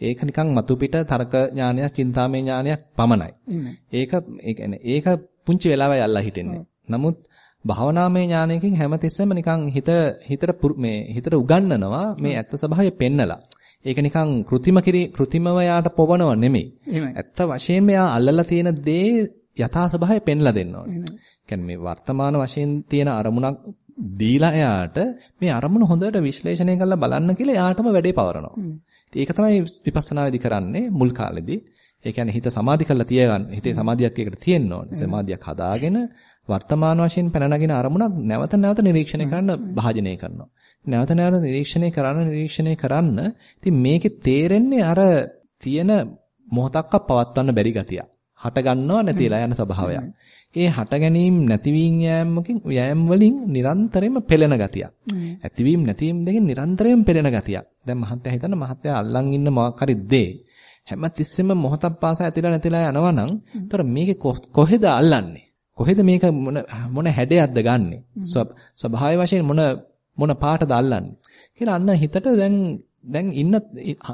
ඒක නිකන් මතු පිට තර්ක ඥානයක්, චින්තාමය ඥානයක් පමණයි. ඒක ඒ කියන්නේ ඒක පුංචි වෙලාවයි අල්ලා හිටින්නේ. නමුත් භාවනාමය ඥානයකින් හැමතිස්සෙම නිකන් හිත හිතට මේ හිතට උගන්වනවා මේ ඇත්ත ස්වභාවය පෙන්නලා. ඒක නිකන් કૃතිම කිරි કૃතිමව යාට පොවනව නෙමෙයි. ඇත්ත වශයෙන්ම යා අල්ලලා තියෙන දේ යථා ස්වභාවය පෙන්ලා දෙන්න ඕනේ. කියන්නේ මේ වර්තමාන වශයෙන් තියෙන අරමුණක් දීලා එයාට මේ අරමුණ හොඳට විශ්ලේෂණය කරලා බලන්න කියලා එයාටම වැඩේ පවරනවා. ඒක තමයි විපස්සනා වෙදි කරන්නේ මුල් කාලෙදී. ඒ කියන්නේ හිත සමාධි කරලා තියගන්න. හිතේ සමාධියක් එකට තියෙන්න ඕනේ. සමාධියක් හදාගෙන වර්තමාන වශයෙන් පැන නගින අරමුණක් නැවත නැවත නිරීක්ෂණය කරන්න භාජනය කරනවා. නැවත නැවත නිරීක්ෂණය කරන්න නිරීක්ෂණය කරන්න ඉතින් මේකේ තේරෙන්නේ අර තියෙන මොහොතක්ක පවත්වන්න බැරි ගතිය. හට ගන්නව නැතිලා යන ස්වභාවයක්. ඒ හට ගැනීම නැතිවීම යෑමකින් යෑම වලින් නිරන්තරයෙන්ම පෙළෙන ගතියක්. ඇතිවීම නැතිවීම දෙකෙන් නිරන්තරයෙන්ම පෙළෙන ගතියක්. දැන් මහත්තයා හිතන්න මහත්තයා අල්ලන් ඉන්න මොකක් හරි දේ හැම තිස්සෙම මොහොතක් පාසා ඇතිලා නැතිලා යනවා නම් ඒතර මේකේ කොහෙද අල්ලන්නේ? කොහෙද මේක මොන මොන හැඩයක්ද ගන්නෙ? ස්වභාවය වශයෙන් මොන මොන පාටද අල්ලන්නේ? කියලා අන්න හිතට දැන් දැන් ඉන්න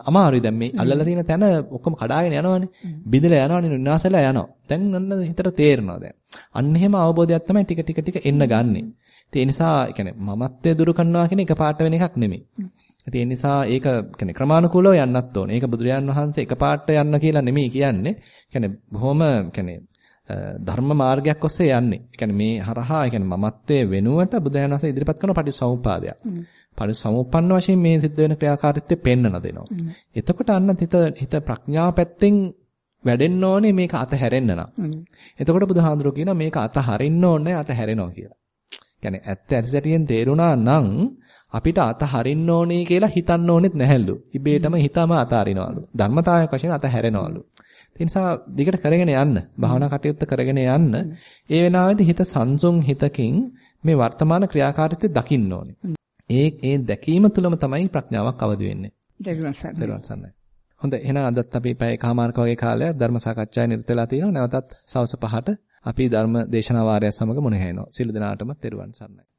අමාරුයි දැන් මේ අල්ලලා තියෙන තැන ඔක්කොම කඩාගෙන යනවනේ. බිඳලා යනවනේ විනාශලා යනවා. දැන් අන්න හිතට තේරෙනවා දැන්. අන්න එහෙම අවබෝධයක් තමයි ටික ටික ටික එන්න ගන්නෙ. ඒ නිසා කියන්නේ මමත්වයේ දුරු කරනවා කියන එක පාට වෙන එකක් නෙමෙයි. ඒ නිසා ඒක කියන්නේ ක්‍රමානුකූලව යන්නත් ඕනේ. ඒක බුදුරජාන් වහන්සේ එකපාරට යන්න කියලා නෙමෙයි කියන්නේ. කියන්නේ බොහොම කියන්නේ ධර්ම මාර්ගයක් ඔස්සේ යන්නේ. ඒ කියන්නේ මේ හරහා ඒ කියන්නේ මමත්වයේ වෙනුවට බුදුරජාන් වහන්සේ ඉදිරිපත් කරන පටිසමුපාදයක්. පරිසමුප්පන්න වශයෙන් මේ සිද්ධ වෙන ක්‍රියාකාරීත්වය පෙන්වන දෙනවා. එතකොට අන්න හිත හිත ප්‍රඥාව පැත්තෙන් වැඩෙන්න ඕනේ මේක අතහැරෙන්න නම්. එතකොට බුදුහාඳුරෝ කියනවා මේක අතහරින්න ඕනේ අතහැරෙනවා කියලා. කියන්නේ ඇත්ත ඇතිසැටියෙන් තේරුණා නම් අපිට අතහරින්න ඕනේ කියලා හිතන්න ඕනෙත් නැහැලු. ඉබේටම හිතම අතහරිනවලු. ධර්මතාවයක් වශයෙන් අතහැරෙනවලු. ඒ නිසා දිගට කරගෙන යන්න, භාවනා කටයුත්ත කරගෙන යන්න, ඒ වෙනාවේදී හිත සංසුන් හිතකින් මේ වර්තමාන ක්‍රියාකාරීත්වය දකින්න ඕනේ. ඒ ඒ දැකීම තුළම තමයි ප්‍රඥාවක් අවදි වෙන්නේ. දරුවන් සන්නයි. හොඳ එහෙනම් අදත් අපි පැය කමාරක වගේ කාලයක් ධර්ම සාකච්ඡාවේ නිරත වෙලා තියෙනවා. නැවතත් සවස් 5ට අපි ධර්ම දේශනා වාරය සමග මුණ ගැහෙනවා. සියලු දෙනාටම තෙරුවන් සරණයි.